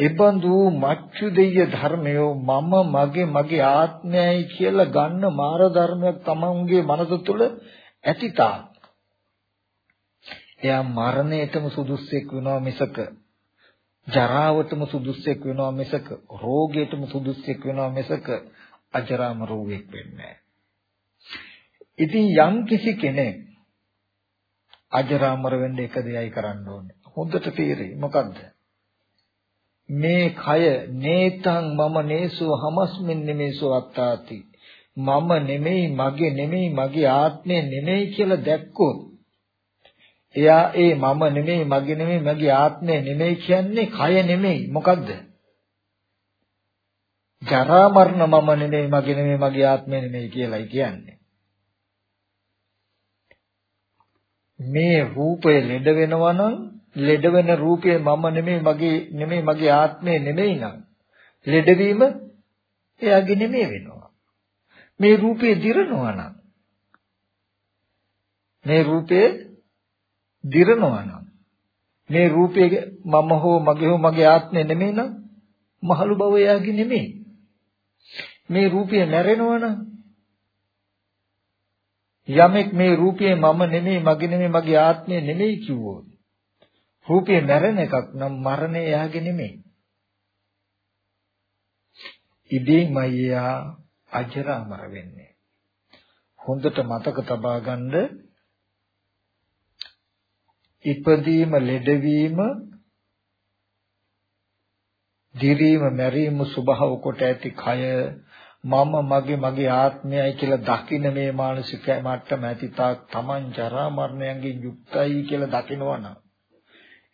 එබඳු මච්චු දෙය ධර්මය මම මගේ මගේ ආත්මයයි කියලා ගන්න මාර ධර්මයක් තමන්ගේ මනස තුළ ඇතිතා. එයා මරණයටම සුදුස්සෙක් වෙනවා මිසක ජරාවටම සුදුස්සෙක් වෙනවා මිසක රෝගයටම සුදුස්සෙක් වෙනවා මිසක අජරාමර වූෙක් වෙන්නේ ඉතින් යම් කිසි කෙනෙක් අජරාමර වෙන්න එක දෙයයි කරන්න ඕනේ. හොඳට තේරෙයි. මොකද්ද? මේ කය නේතං මම නේසෝ හමස්මින් නෙමේසෝ අත්තාති. මම නෙමෙයි මගේ නෙමෙයි මගේ ආත්මය නෙමෙයි කියලා දැක්කොත් එයා ඒ මම නෙමෙයි මගේ නෙමෙයි මගේ ආත්මය නෙමෙයි කියන්නේ කය නෙමෙයි මොකද්ද? ජරා මරණ මම නෙමෙයි මගේ නෙමෙයි මගේ ආත්මය නෙමෙයි කියලායි කියන්නේ. මේ රූපය ලෙඩ වෙනවා නම් ලෙඩ වෙන රූපය මම නෙමෙයි මගේ නෙමෙයි මගේ ආත්මය නෙමෙයි නම් ලෙඩවීම එයාගේ නෙමෙයි වෙනවා. මේ රූපේ දිරනවා නම් මේ රූපේ දිරනවා නම් මේ රූපේ මම හෝ මගේ හෝ මගේ ආත්මය නෙමෙයි නම් මහලු බව එයාගේ නෙමෙයි. මේ රූපය මැරෙනවා නම් යමෙක් මේ රූපය මම නෙමෙයි මගේ නෙමෙයි මගේ ආත්මය නෙමෙයි කිව්වොත් රූපය මැරෙන එකක් නම් මරණය එයාගේ නෙමෙයි. ඉබේමයි එයා අජරාමර වෙන්නේ. හොඳට මතක තබා ගන්න ඉපදීම ලෙඩවීම දිරීම මැරීම ස්වභාව කොට ඇති කය මම මගේ මගේ ආත්මයයි කියලා දකින මේ මානසික මට්ටම ඇති තාක් Taman ජරා මරණයන්ගෙන් යුක්තයි කියලා දකිනවනම්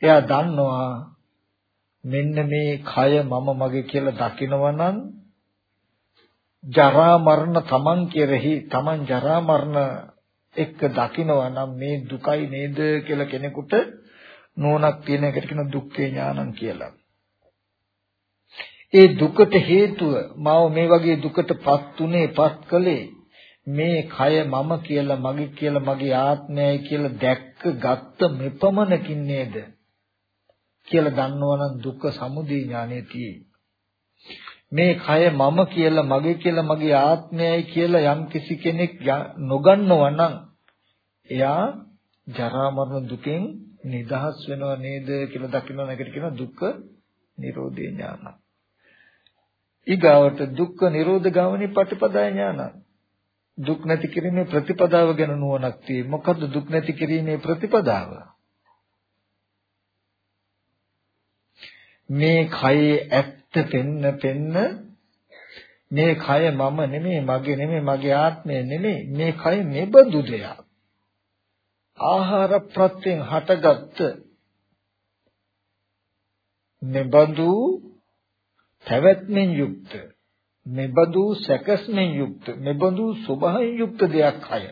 එයා දන්නවා මෙන්න මේ කය මම මගේ කියලා දකිනවනම් ජරා මරණ Taman කෙරෙහි Taman ජරා මරණ එක්ක දකිනවා නම් මේ දුකයි නේද කියලා කෙනෙකුට නෝනක් තියෙන එකට කියන දුක්ඛේ ඥානං කියලා. ඒ දුකට හේතුව මාව මේ වගේ දුකටපත් උනේ පත් කළේ මේ කය මම කියලා මගේ කියලා මගේ ආත්මයයි කියලා දැක්ක ගත්ත මෙපමණකින් නේද කියලා දන්නවනම් දුක්ඛ සමුදය ඥානෙ තියෙයි. මේ කය මම කියලා මගේ කියලා මගේ ආත්මයයි කියලා යම් කිසි කෙනෙක් නොගන්නවා නම් එයා ජරා මරණ දුකෙන් නිදහස් වෙනව නේද කියලා දකින්න එකට කියන දුක්ඛ නිරෝධේ ඥාන. ඊගාවට දුක්ඛ නිරෝධ ගාමිනී පටිපදා ඥාන. දුක් නැති කිරීමේ ප්‍රතිපදාව ගැන නුවණක් තියෙයි. මොකද්ද දුක් නැති කිරීමේ ප්‍රතිපදාව? මේ කයේ ඇත්ත පෙන්න පෙන්න මේ කය මම නෙමෙයි මගේ නෙමෙයි මගේ ආත්මය නෙමෙයි මේ කය මෙබඳු දෙයක්. ආහාර ප්‍රත්‍යයෙන් හටගත්ත මෙබඳු පැවැත්මෙන් යුක්ත මෙබඳු සැකස්මෙන් යුක්ත මෙබඳු ස්වභාවයෙන් යුක්ත දෙයක් අය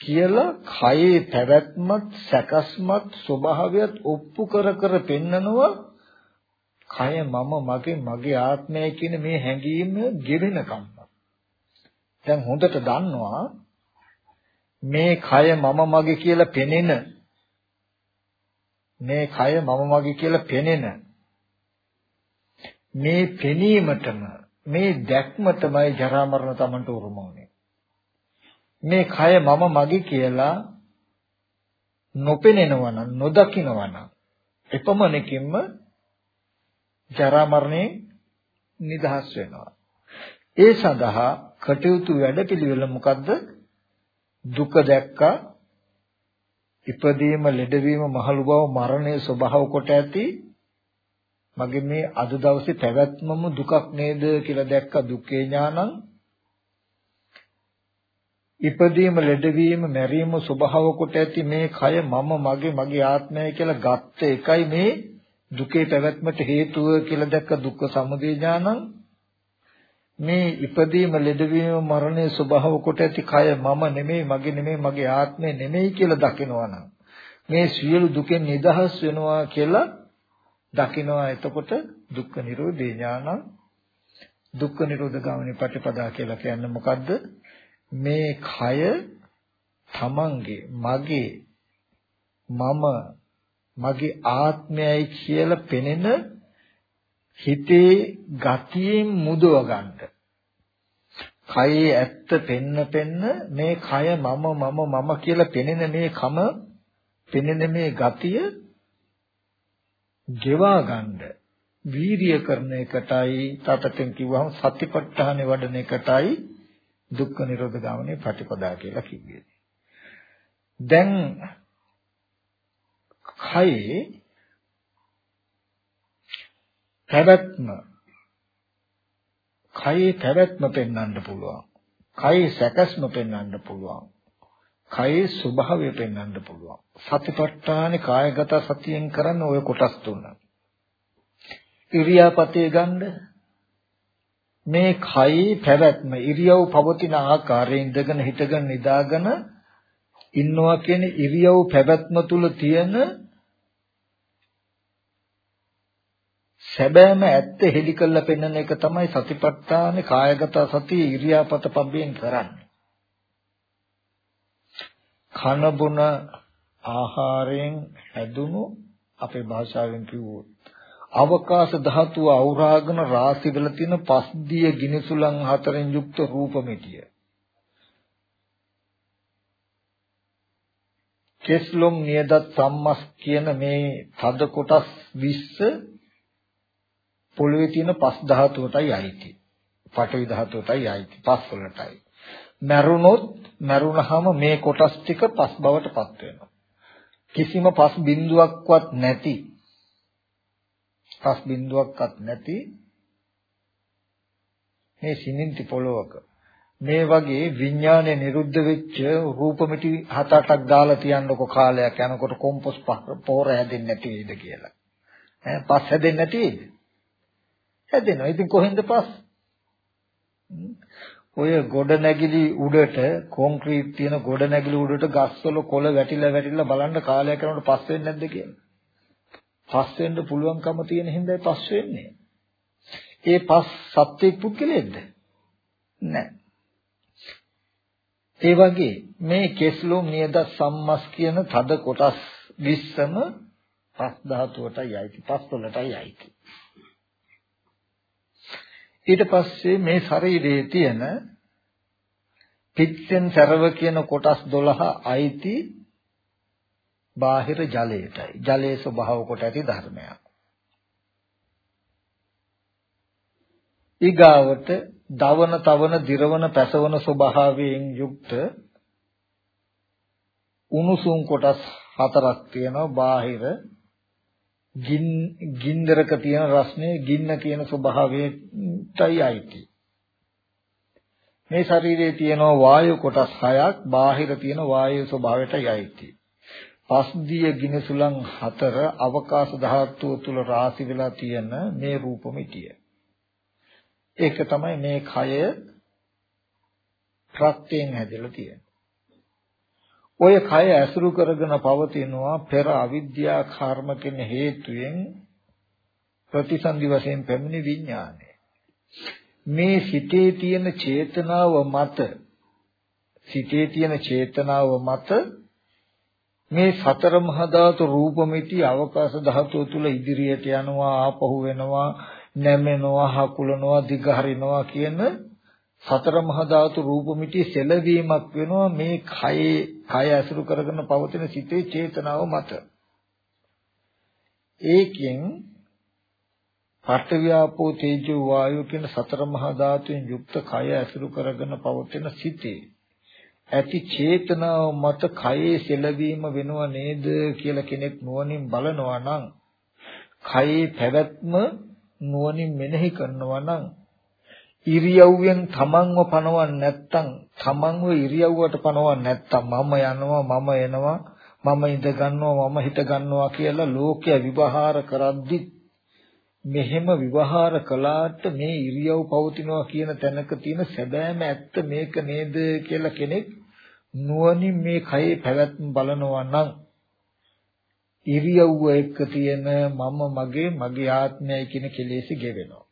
කියලා කයේ පැවැත්මත් සැකස්මත් ස්වභාවයත් ඔප්පු කර කර පෙන්නනවා කය මම මගේ මගේ ආත්මය කියන මේ හැඟීම ගෙවෙනකම් දැන් හොඳට දන්නවා මේ කය මම මගේ කියලා පෙනෙන මේ කය මම මගේ කියලා පෙනෙන මේ පෙනීමටම මේ දැක්මටමයි ජරා මරණ Tamanට උරුම වුනේ මේ කය මම මගේ කියලා නොපෙනෙනවා නම් නොදකින්නවා නම් එපමණකින්ම ජරා මරණේ නිදහස් වෙනවා. ඒ සඳහා කටයුතු වැඩපිළිවෙල මොකද්ද? දුක දැක්කා ඉපදීම ලෙඩවීම මහලු බව මරණය ස්වභාව කොට ඇති මගේ මේ අද දවසේ පැවැත්මම දුකක් නේද කියලා දැක්ක දුක්ඛේ ඥානං. ඉපදීම ලෙඩවීම මැරීම ස්වභාව කොට ඇති මේ කය මම මගේ මගේ ආත්මය කියලා ගත්ත එකයි මේ දුකේ පැවැත්මට හේතුව කියලා දැක්ක දුක්ඛ සමුදය ඥානං. මේ ඉපදීම ලෙඩවීම මරණය ස්වභාව කොට ඇති කය මම නෙමෙයි මගේ නෙමෙයි මගේ ආත්මය නෙමෙයි කියලා දකිනවා නම් මේ සියලු දුකෙන් නිදහස් වෙනවා කියලා දකිනවා. එතකොට දුක්ඛ නිරෝධේ ඥානං. දුක්ඛ නිරෝධ ගාමිනී ප්‍රතිපදා කියලා කියන්නේ මොකද්ද? මේ කය තමන්ගේ මගේ මම මගේ ආත්මයයි කියලා පෙනෙන හිතේ ගතියෙන් මුදව ගන්න. කයේ ඇත්ත පෙන්න පෙන්න මේ කය මම මම මම කියලා පෙනෙන මේ කම පෙනෙන මේ ගතිය ගෙවා ගන්න වීරිය කරන එකටයි තතෙන් කිව්වහම සතිපට්ඨානෙ වඩන එකටයි දුක්ඛ නිරෝධ ගාමනේ ප්‍රතිපදා කියලා කිව්වේ. දැන් කයේ පැවැත්ම කයේ පැවැත්ම පෙන්වන්න පුළුවන්. කයේ සැකස්ම පෙන්වන්න පුළුවන්. කයේ ස්වභාවය පෙන්වන්න පුළුවන්. සතිපට්ඨානේ කායගත සතියෙන් කරන්න ওই කොටස් තුන. ඉරියාපතේ ගන්න මේ කයේ පැවැත්ම ඉරියව් පවතින ආකාරයෙන් ඉඳගෙන හිටගෙන නිදාගෙන ඉන්නවා කියන ඉරියව් පැවැත්ම තුල තියෙන සැබෑම ඇත්ත හෙලි කරලා පෙන්වන එක තමයි සතිපට්ඨානේ කායගත සතිය ඉරියාපත පබ්බෙන් කරන්නේ. කන බොන ආහාරයෙන් හැදුණු අපේ භාෂාවෙන් කිව්වොත් අවකාශ ධාතුව අවුරාගෙන රාශි වල තියෙන පස්දිය ගිනිසුලන් හතරෙන් යුක්ත රූපമിതിය. කෙස්ලොම් නියදත් සම්මස් කියන මේ තද කොටස් 20 පොළවේ තියෙන පස් ධාතුවටයි අයිති. පඨවි ධාතුවටයි අයිති. පස් වලටයි. මැරුණොත් මැරුණාම මේ කොටස් ටික පස් බවට පත් වෙනවා. කිසිම පස් බිඳුවක්වත් නැති පස් බිඳුවක්වත් නැති මේ සිනින්ති පොළොවක මේ වගේ විඥානය නිරුද්ධ වෙච්ච රූපമിതി හත අටක් දාලා තියන්නකො කාලයක් යනකොට කොම්පොස් පොර හැදෙන්නේ නැති වෙයිද කියලා. ඈ පස් හැදෙන්නේ නැති වෙයිද? හැදෙනවා. ඉතින් කොහෙන්ද පස්? ඔය ගොඩ නැගිලි උඩට කොන්ක්‍රීට් තියෙන ගොඩ නැගිලි උඩට ගස්වල කොළ වැටිලා වැටිලා බලන්න කාලයක් යනකොට පස් වෙන්නේ නැද්ද කියලා. පස් වෙන්න පුළුවන්කම තියෙන හින්දායි පස් වෙන්නේ. ඒ පස් සත්‍ය පුද්ගලෙද්ද? නැහැ. ඒ වගේ මේ කෙස්ලොම් නියද සම්මස් කියන තද කොටස් 20ම පස් ධාතුවටයි අයිති පස් වලටයි අයිති. ඊට පස්සේ මේ ශරීරයේ තියෙන පිච්චෙන් සරව කියන කොටස් 12 අයිති බාහිර ජලයටයි. ජලයේ ස්වභාව කොට ඇති ධර්මයක්. ඊගාවට දවන තවන දිරවන පැසවන ස්වභාවයෙන් යුක්ත උණුසුම් කොටස් හතරක් තියෙනවා බාහිර ගින්දරක තියෙන රස්නේ ගින්න කියන ස්වභාවයටයි අයිති. මේ ශරීරයේ තියෙන වායු කොටස් හයක් බාහිර තියෙන වායු ස්වභාවයටයි අයිති. පස්දිය ගිනසුලන් හතර අවකාශ ධාතුව තුල රාශි වෙලා තියෙන මේ රූපമിതിය. ඒක තමයි මේ කය ප්‍රත්‍යයෙන් හැදලා තියෙන්නේ. ඔය කය ඇසුරු කරගෙන පවතිනවා පෙර අවිද්‍යා කර්ම කියන හේතුයෙන් ප්‍රතිසන්දි වශයෙන් පැමිණි විඥානය. මේ සිතේ තියෙන චේතනාව මත සිතේ තියෙන චේතනාව මත මේ සතර මහා ධාතු රූපമിതി අවකාශ ධාතුව තුල ඉදිරියට යනවා ආපහු වෙනවා නැමෙනවා හකුලනවා දිගහරිනවා කියන සතර මහා ධාතු රූපമിതി සැලවීමක් වෙනවා මේ කයේ කය ඇසුරු කරගෙන පවතින සිතේ චේතනාව මත. ඒකෙන් පඨවියාපෝ තේජෝ වායෝ කියන සතර මහා ධාතුෙන් යුක්ත කය ඇසුරු කරගෙන පවතින සිතේ ඇති චේතනාව මත කයේ සෙලවීම වෙනව නේද කියලා කෙනෙක් නුවණින් බලනවා නම් කයේ පැවැත්ම නුවණින් මෙනෙහි කරනවා නම් ඉරියව්වෙන් තමන්ව පනවන්නේ නැත්තම් තමන්ව ඉරියව්වට පනවන්නේ නැත්තම් මම යනවා මම එනවා මම ඉඳ ගන්නවා මම හිට ගන්නවා කියලා ලෝකය විවහාර කරද්දි මෙහෙම විවහාර කළාට මේ ඉරියව් පවතිනවා කියන තැනක තියෙන සැබෑම ඇත්ත මේක නේද කියලා කෙනෙක් නුවණින් මේ කයේ පැවැත්ම බලනවා නම් ඉරියව්ව එක්ක තියෙන මම මගේ මගේ ආත්මයයි කියන කෙලෙසි ගෙවෙනවා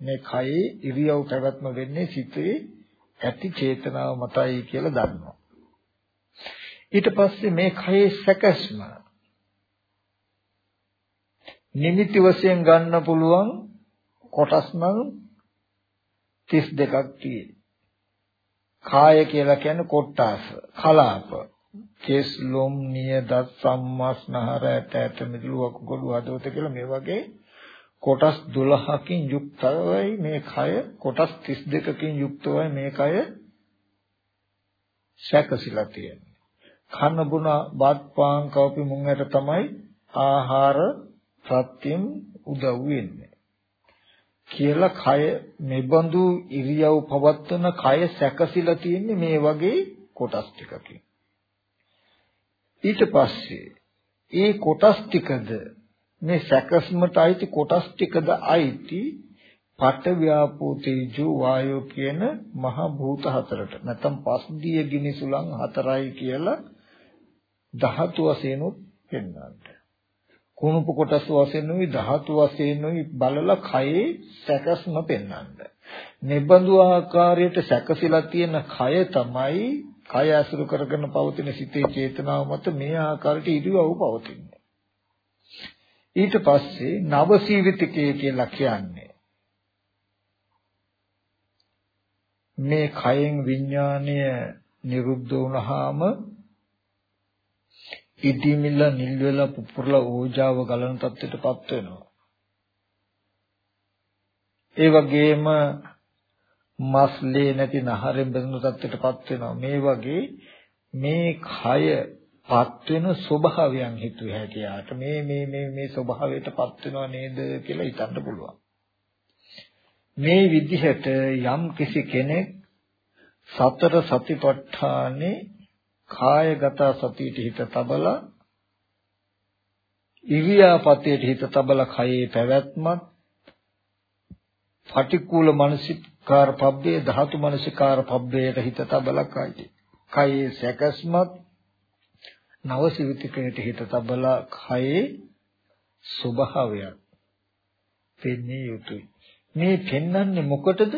මේ කයේ ඉරියව් පැවැත්ම වෙන්නේ සිතේ ඇති චේතනාව මතයි කියලා දන්නවා. ඊට පස්සේ මේ කයේ සැකස්ම නිමිති වශයෙන් ගන්න පුළුවන් කොටස් නම් 32ක් තියෙනවා. කාය කියලා කියන්නේ කොට්ටාස, කලාප. කෙස් ලොම් නියදත් සම්මස්නහර ඇට ඇට මිදුළු වකුගඩු හදවත කියලා මේ වගේ කොටස් 12කින් යුක්තවයි මේ කය කොටස් 32කින් යුක්තවයි මේ කය සැකසিলা තියෙන්නේ. කන බුන බත් පාන් කවපි මුංගට තමයි ආහාර සත්‍යම් උදව් වෙන්නේ. කියලා කය මෙබඳු ඉරියව් පවත්වන කය සැකසিলা තියෙන්නේ මේ වගේ කොටස් ටිකකින්. ඊට පස්සේ ඒ කොටස් ටිකද මේ සැකස්මට අයිති කොටස් ටිකද අයිති පඨ ව්‍යාපෝ තේජෝ වායෝ කියන මහ භූත හතරට නැත්නම් පස්දිය ගිනි සුලං හතරයි කියලා ධාතු වශයෙන් උත් පෙන්වන්නට. කුණුප කොටස් වශයෙන් උයි ධාතු වශයෙන් උයි බලලා කයේ සැකස්ම පෙන්වන්නට. නිබඳු ආකාරයට සැකසීලා තියෙන කය තමයි කය අසුරු කරගෙන පවතින සිතේ චේතනාව මත මේ ආකාරයට ඉරියව් පවතින්නේ. ඊට පස්සේ නවසීවිතකය කියලා කියන්නේ මේ කයෙන් විඥාණය නිරුද්ධ වුණාම ඉදිමිල නිල් වෙලා පුපුරලා ඕජාව ගලන තත්ත්වයටපත් වෙනවා. ඒ වගේම මස්ලේ නැති නහරෙන් බඳුන තත්ත්වයටපත් වෙනවා. මේ වගේ මේ කය පත් වෙන ස්වභාවයන් හිතුවේ හැටියට මේ මේ මේ මේ ස්වභාවයටපත් වෙනව නේද කියලා හිතන්න පුළුවන්. මේ විදිහට යම් කිසි කෙනෙක් සතර සතිපට්ඨානේ කායගත සතියට හිත තබලා ඉරියාපතේට හිත තබලා කයේ පැවැත්මත් පටික්කුල මානසිකාර පබ්බේ ධාතු මානසිකාර පබ්බේට හිත තබලා කයේ කයේ සැකස්මත් නවසිවිතිකයට හිත තබලා කයේ ස්වභාවයක් පෙන්විය යුතුයි. මේ පෙන්වන්නේ මොකටද?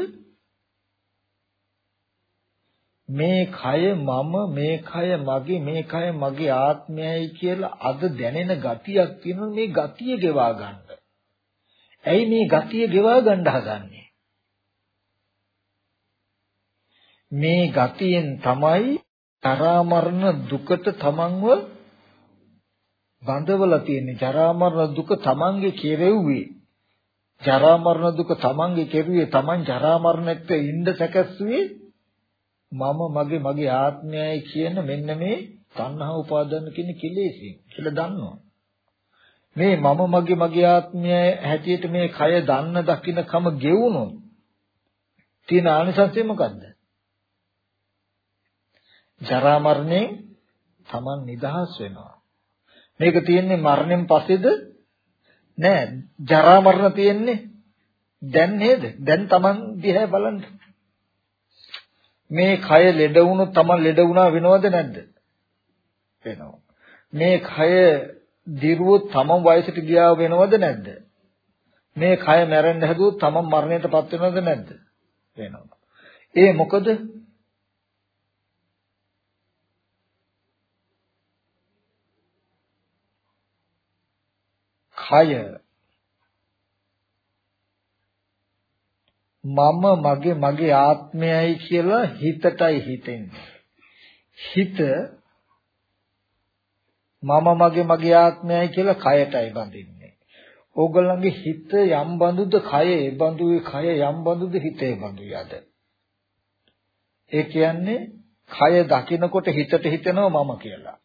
මේ කය මම මේ කය මගේ මේ කය මගේ ආත්මයයි කියලා අද දැනෙන ගතියක් තියෙනවා මේ ගතිය ගෙවා ගන්න. ඇයි මේ ගතිය ගෙවා ගන්න හදන්නේ? මේ ගතියෙන් තමයි ජරා මරණ දුකට තමන්ව බඳවලා තියෙන්නේ ජරා මරණ දුක තමන්ගේ කෙරෙව්වේ ජරා මරණ දුක තමන්ගේ කෙරුවේ තමන් ජරා මරණයට ඉඳ සැකස්සුවේ මම මගේ මගේ ආත්මයයි කියන මෙන්න මේ තණ්හා උපාදාන කියන කෙලෙසින් කියලා දන්නවා මේ මම මගේ මගේ ආත්මය හැටියට මේ කය දන්න දකින්න කම ගෙවුනොත් තියෙන ආනිසංසය මොකද්ද ජරා මරණයෙන් Taman නිදහස් වෙනවා. මේක තියෙන්නේ මරණයෙන් පස්සේද? නෑ. ජරා මරණ තියෙන්නේ දැන් නේද? දැන් Taman දිහා බලන්න. මේ කය ලෙඩ වුණොත් Taman ලෙඩ වුණා වෙනවද නැද්ද? වෙනවා. මේ කය දිරුවොත් Taman වයසට ගියා වෙනවද නැද්ද? මේ කය මැරෙන්න හැදුවොත් Taman මරණයටපත් වෙනවද නැද්ද? වෙනවා. ඒ මොකද කය මම මගේ මගේ ආත්මයයි කියලා හිතටයි හිතෙන්නේ. හිත මම මගේ මගේ ආත්මයයි කියලා කයටයි බඳින්නේ. ඕගොල්ලන්ගේ හිත යම් බඳුද කය ඒ බඳුයි කය යම් බඳුද හිත ඒ බඳුයි අද. ඒ කියන්නේ කය දකිනකොට හිතට හිතෙනවා මම කියලා.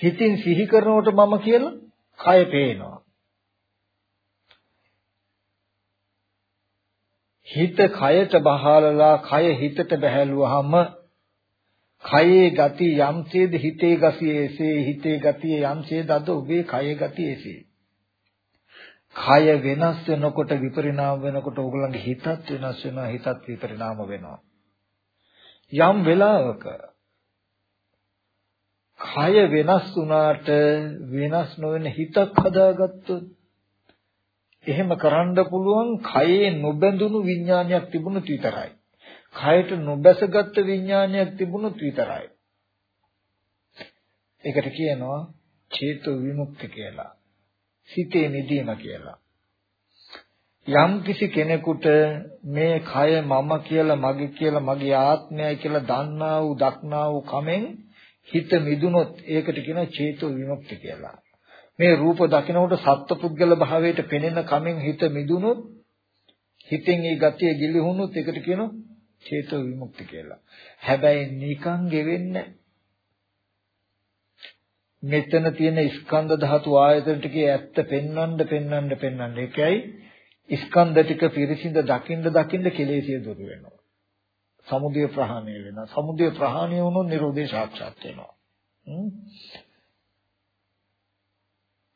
හිතින් සිහි කරනකොට මම කියලා කය පේනවා. හිත කයට බහලලා කය හිතට බහැලුවාම කයේ ගති යම්සේද හිතේ ගතිය එසේ හිතේ ගතිය යම්සේද අද ඔබේ කයේ ගතිය එසේ. කය වෙනස් වෙනකොට විපරිණාම වෙනකොට ඕගොල්ලන්ගේ හිතත් වෙනස් වෙනවා හිතත් විපරිණාම වෙනවා. යම් වෙලාවක කය වෙනස් වුණාට වෙනස් නොවන හිතක් හදාගත්තොත් එහෙම කරන්න පුළුවන් කයේ නොබැඳුණු විඥානයක් තිබුණොත් විතරයි. කයට නොබැසගත් විඥානයක් තිබුණොත් විතරයි. ඒකට කියනවා චේතෝ විමුක්ති කියලා. සිතේ මිදීම කියලා. යම් කිසි කෙනෙකුට මේ කය මම කියලා මගේ කියලා මගේ ආත්මයයි කියලා දන්නා වූ දක්නා වූ කමෙන් හිත මිදුනොත් ඒකට කියනවා චේතෝ විමුක්ති කියලා. මේ රූප දකිනකොට සත්පුද්ගල භාවයට පෙනෙන කමෙන් හිත මිදුනොත් හිතෙන් ඒ ගතිය ගිලිහුනොත් ඒකට කියනවා චේතෝ විමුක්ති කියලා. හැබැයි නිකන් ගෙවෙන්නේ මෙතන තියෙන ස්කන්ධ ධාතු ආයතන ටිකේ ඇත්ත පෙන්වන්න පෙන්වන්න පෙන්වන්න ඒකයි ස්කන්ධ ටික පිරිසිඳ දකින්න දකින්න කෙලෙසිය දුර වෙනවා. සමුදය ප්‍රහාණය වෙනවා. සමුදය ප්‍රහාණය වුණොත් නිරෝධය සාක්ෂාත් වෙනවා.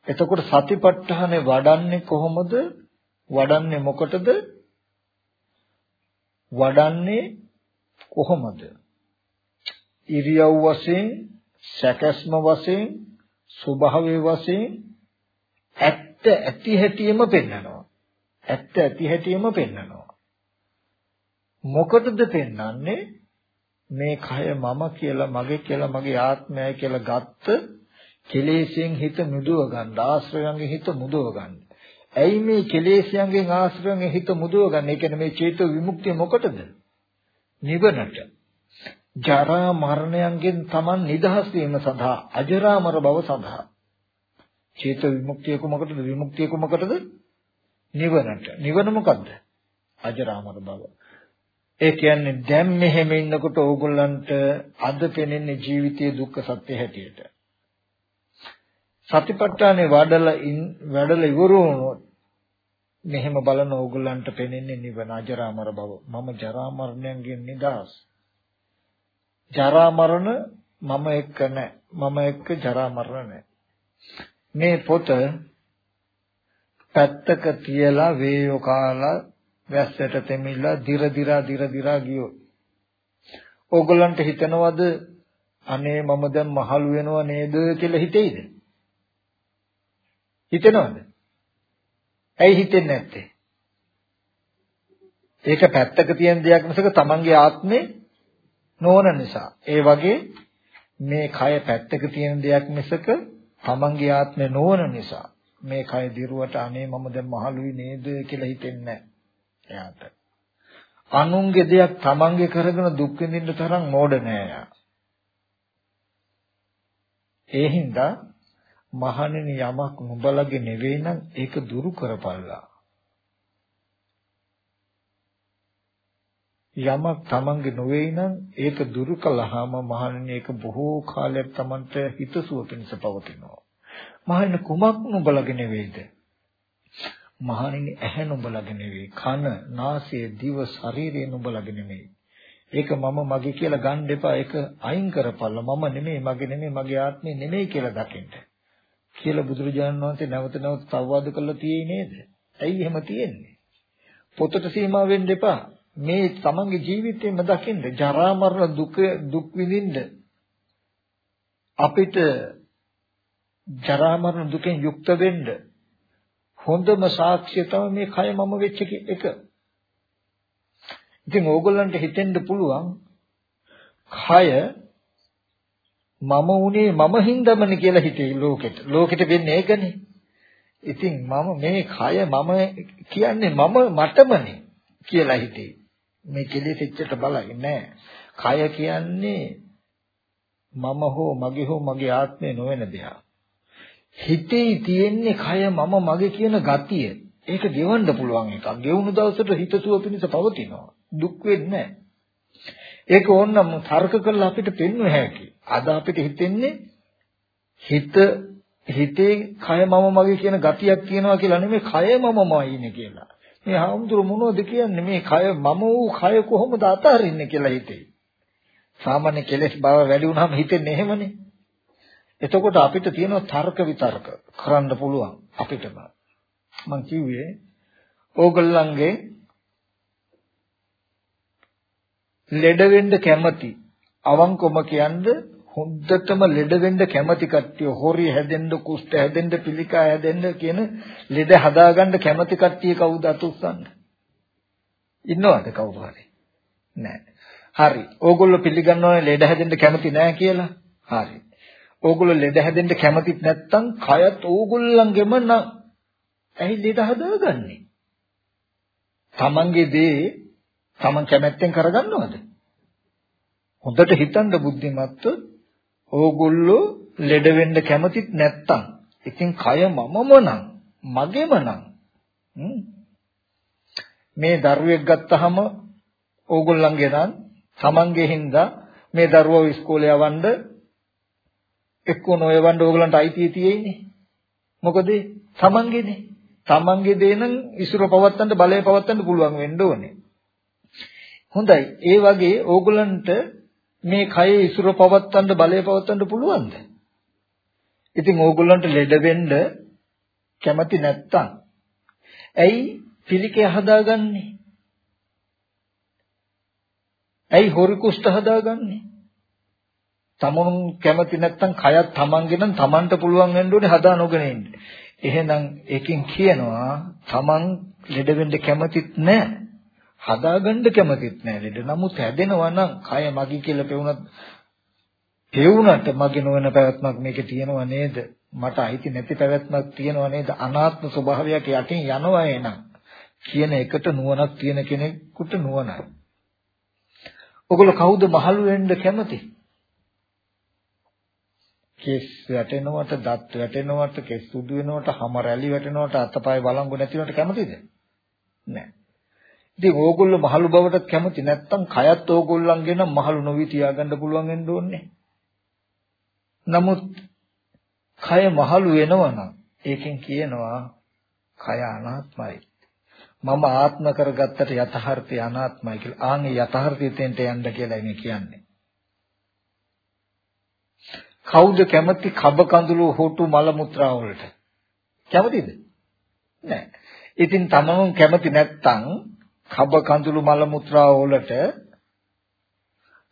එතකොට සතිපට්ඨානේ වඩන්නේ කොහොමද? වඩන්නේ මොකටද? වඩන්නේ කොහොමද? ඉරියව් වශයෙන්, සැකස්ම වශයෙන්, ස්වභාවයේ වශයෙන් ඇත්ත ඇති හැටියෙම පෙන්නනවා. ඇත්ත ඇති හැටියෙම පෙන්නනවා. මොකටද පෙන්වන්නේ? මේ කය මම කියලා මගේ කියලා මගේ ආත්මයයි කියලා ගත්ත කෙලෙසෙන් හිත මුදව ගන්න ආශ්‍රයයන්ගේ හිත මුදව ගන්න. ඇයි මේ කෙලෙසයන්ගෙන් ආශ්‍රයයන්ගේ හිත මුදව ගන්න? ඒ කියන්නේ මේ චේතෝ විමුක්තිය මොකටද? නිවනට. ජරා මරණයන්ගෙන් Taman නිදහස් වීම සඳහා අජරාමර බව සඳහා. චේතෝ විමුක්තිය කොමකටද? විමුක්තිය කොමකටද? නිවනට. නිවන මොකද්ද? අජරාමර බව. ඒ කියන්නේ දැන් මෙහෙම ඉන්නකොට ඕගොල්ලන්ට අද පෙනෙන්නේ ජීවිතයේ දුක්ඛ සත්‍ය හැටියට. සතිපට්ඨානේ වඩලා වැඩලා ඉවර වුණොත් මෙහෙම බලන ඕගොල්ලන්ට පෙනෙන්නේ නිවන අජරාමර බව. මම ජරා මරණයෙන් නිදහස්. ජරා මරණ මම එක්ක නැහැ. මම එක්ක ජරා මරණ නැහැ. මේ පොත පැත්තක තියලා වේයෝ කාලා වැස්සට තෙමිලා දිර දිරා දිර දිරා ගියෝ. ඕගොල්ලන්ට හිතනවද අනේ මම දැන් මහලු වෙනව නේද කියලා හිතෙයිද? හිතනවද? ඇයි හිතෙන්නේ නැත්තේ? ඒක පැත්තක තියෙන දෙයක් මිසක තමන්ගේ ආත්මේ නොවන නිසා. ඒ වගේ මේ කය පැත්තක තියෙන දෙයක් මිසක තමන්ගේ ආත්මේ නොවන නිසා මේ කය දිරුවට අනේ මම දැන් මහලුයි නේද කියලා හිතෙන්නේ එයාට. අනුන්ගේ දෙයක් තමන්ගේ කරගෙන දුක් විඳින්න තරම් මෝඩ නෑ යා. ඒ හින්දා මහණෙනි යමක් නුඹලගේ නෙවෙයි නම් ඒක දුරු කරපල්ලා. යමක් තමන්ගේ නොවේ නම් ඒක දුරු කළාම මහණෙනි ඒක බොහෝ කාලයක් තමන්ට හිතසුව පිණිස පවතිනවා. මහණෙනි කුමක් නුඹලගේ නෙවෙයිද? මහණෙනි ඇහැ නුඹලගේ නෙවෙයි, කන, නාසය, දිව, ශරීරය නුඹලගේ නෙවෙයි. ඒක මම මගේ කියලා ගන්න එපා. ඒක අයින් කරපල්ලා. මම නෙමෙයි, මගේ නෙමෙයි, මගේ ආත්මේ නෙමෙයි කියලා දකින්න. කියලා බුදුරජාණන් වහන්සේ නැවත නැවත සංවාද කරලා තියෙන්නේ නේද? ඇයි එහෙම තියෙන්නේ? පොතට සීමා වෙන්න එපා. මේ තමන්ගේ ජීවිතේම දකින්න ජරා මරණ දුක දුක් විඳින්න අපිට ජරා මරණ දුකෙන් යුක්ත වෙන්න හොඳම සාක්ෂිය තමයි මේ කය මම වෙච්ච එක. ඉතින් ඕගොල්ලන්ට හිතෙන්න පුළුවන් කය මම උනේ මම හින්දාමනේ කියලා හිතේ ලෝකෙට. ලෝකෙට වෙන්නේ ඒකනේ. ඉතින් මම මේ කය මම කියන්නේ මම මටමනේ කියලා හිතේ. මේ කෙලෙස් එච්චට බලයි නෑ. කය කියන්නේ මම හෝ මගේ හෝ මගේ ආත්මය නොවන දෙයක්. හිතේ තියෙන්නේ කය මම මගේ කියන ගතිය. ඒක ගෙවන්න පුළුවන් එකක්. ගෙවුණු දවසට හිතසුව පිණිස පවතිනවා. දුක් වෙන්නේ නැහැ. ඒක ඕනනම් තර්ක කරලා අපිට පෙන්ව හැකි. අද අපිට හිතෙන්නේ හිත හිතේ කය මම මගේ කියන ගතියක් තියෙනවා කියලා නෙමෙයි කය මමමයි ඉන්නේ කියලා. මේ හාමුදුරු මොනවද කියන්නේ මේ කය මම වූ කය කොහොමද අතහරින්නේ කියලා හිතේ. සාමාන්‍ය කෙලෙස් බව වැඩි වුණාම හිතෙන්නේ එහෙමනේ. එතකොට අපිට තියෙන තර්ක විතර්ක කරන්න පුළුවන් අපිටම. මම කිව්වේ ඕගොල්ලන්ගේ ලෙඩ වෙන්න කැමති. අවංකවම කියන්නේ හොද්දටම ලෙඩ වෙන්න කැමති කට්ටිය හොරි හැදෙන්න කුෂ්ඨ හැදෙන්න පිළිකා හැදෙන්න කියන ලෙඩ හදාගන්න කැමති කට්ටිය කවුද අතුස්සන්න? ඉන්නවද කවුරු හරි? නෑ. හරි. ඕගොල්ලෝ පිළිගන්නවනේ ලෙඩ හැදෙන්න කැමති නෑ කියලා. හරි. ඕගොල්ලෝ ලෙඩ හැදෙන්න කැමතිත් නැත්නම් කයත් ඕගොල්ලන්ගෙම නම් ඇයි ලෙඩ හදාගන්නේ? තමන්ගේ දේ තමන් කැමැත්තෙන් කරගන්නවද? හොඳට හිතන්න බුද්ධිමත්ව ඕගොල්ලෝ ලෙඩ වෙන්න කැමතිත් නැත්තම් ඉතින් කය මමම නම් මගේම නම් මේ දරුවෙක් ගත්තහම ඕගොල්ලන්ගේ නම් තමන්ගේ හින්දා මේ දරුවෝ ඉස්කෝලේ යවන්න එක්ක නොයවන්න ඕගලන්ට අයිතිය තියෙන්නේ. මොකද තමන්ගේනේ. තමන්ගේ දේ නම් ඉසුර පවත්තන්න බලය පවත්තන්න පුළුවන් වෙන්න ඕනේ. හොඳයි. ඒ වගේ ඕගලන්ට මේ කයේ ඉසුර පවත්තන්න බලය පවත්තන්න පුළුවන්ද? ඉතින් ඕගොල්ලන්ට ලෙඩ වෙන්න කැමති නැත්තම් ඇයි පිළිකේ හදාගන්නේ? ඇයි හොරි කුෂ්ඨ හදාගන්නේ? තමන් කැමති නැත්තම් කයත් තමන්ගේ නම් තමන්ට පුළුවන් වෙන්න ඕනේ හදා නොගෙන ඉන්න. එහෙනම් ඒකෙන් කියනවා තමන් ලෙඩ වෙන්න කැමතිත් නැහැ. හදාගන්න කැමතිත් නැහැ ලෙඩ. නමුත් හැදෙනවා නම් කය මගී කියලා පෙවුනත් පෙවුනට මගේ නොවන පැවැත්මක් මේකේ තියෙනව නේද? මට අයිති නැති පැවැත්මක් තියෙනව නේද? අනාත්ම ස්වභාවයක් යටින් යනවා එනං. කියන එකට නුවණක් තියෙන කෙනෙකුට නුවණයි. ඔගොල්ලෝ කවුද මහලු වෙන්න කැමති? කෙස් වැටෙනවට, දත් වැටෙනවට, කෙස් සුදු වෙනවට, හම රැලි වැටෙනවට, අතපය බලංගු නැතිවට කැමතිද? නැහැ. ඉතින් ඕගොල්ලෝ මහලු බවටත් කැමති නැත්තම් කයත් ඕගොල්ලන්ගෙන මහලු නොවි තියාගන්න පුළුවන් වෙන්න ඕනේ. නමුත් කය මහලු වෙනවනම් ඒකෙන් කියනවා කය අනාත්මයි. මම ආත්ම කරගත්තට යථාර්ථය අනාත්මයි කියලා. ආන්ගේ යථාර්ථයෙන් යන්න කියලා මේ කියන්නේ. කවුද කැමති කබ කඳුළු හොටු මල මුත්‍රා වලට? කැමතිද? නැහැ. ඉතින් තමනුන් කැමති නැත්තම් කබ කඳුළු මල මුත්‍රා වලට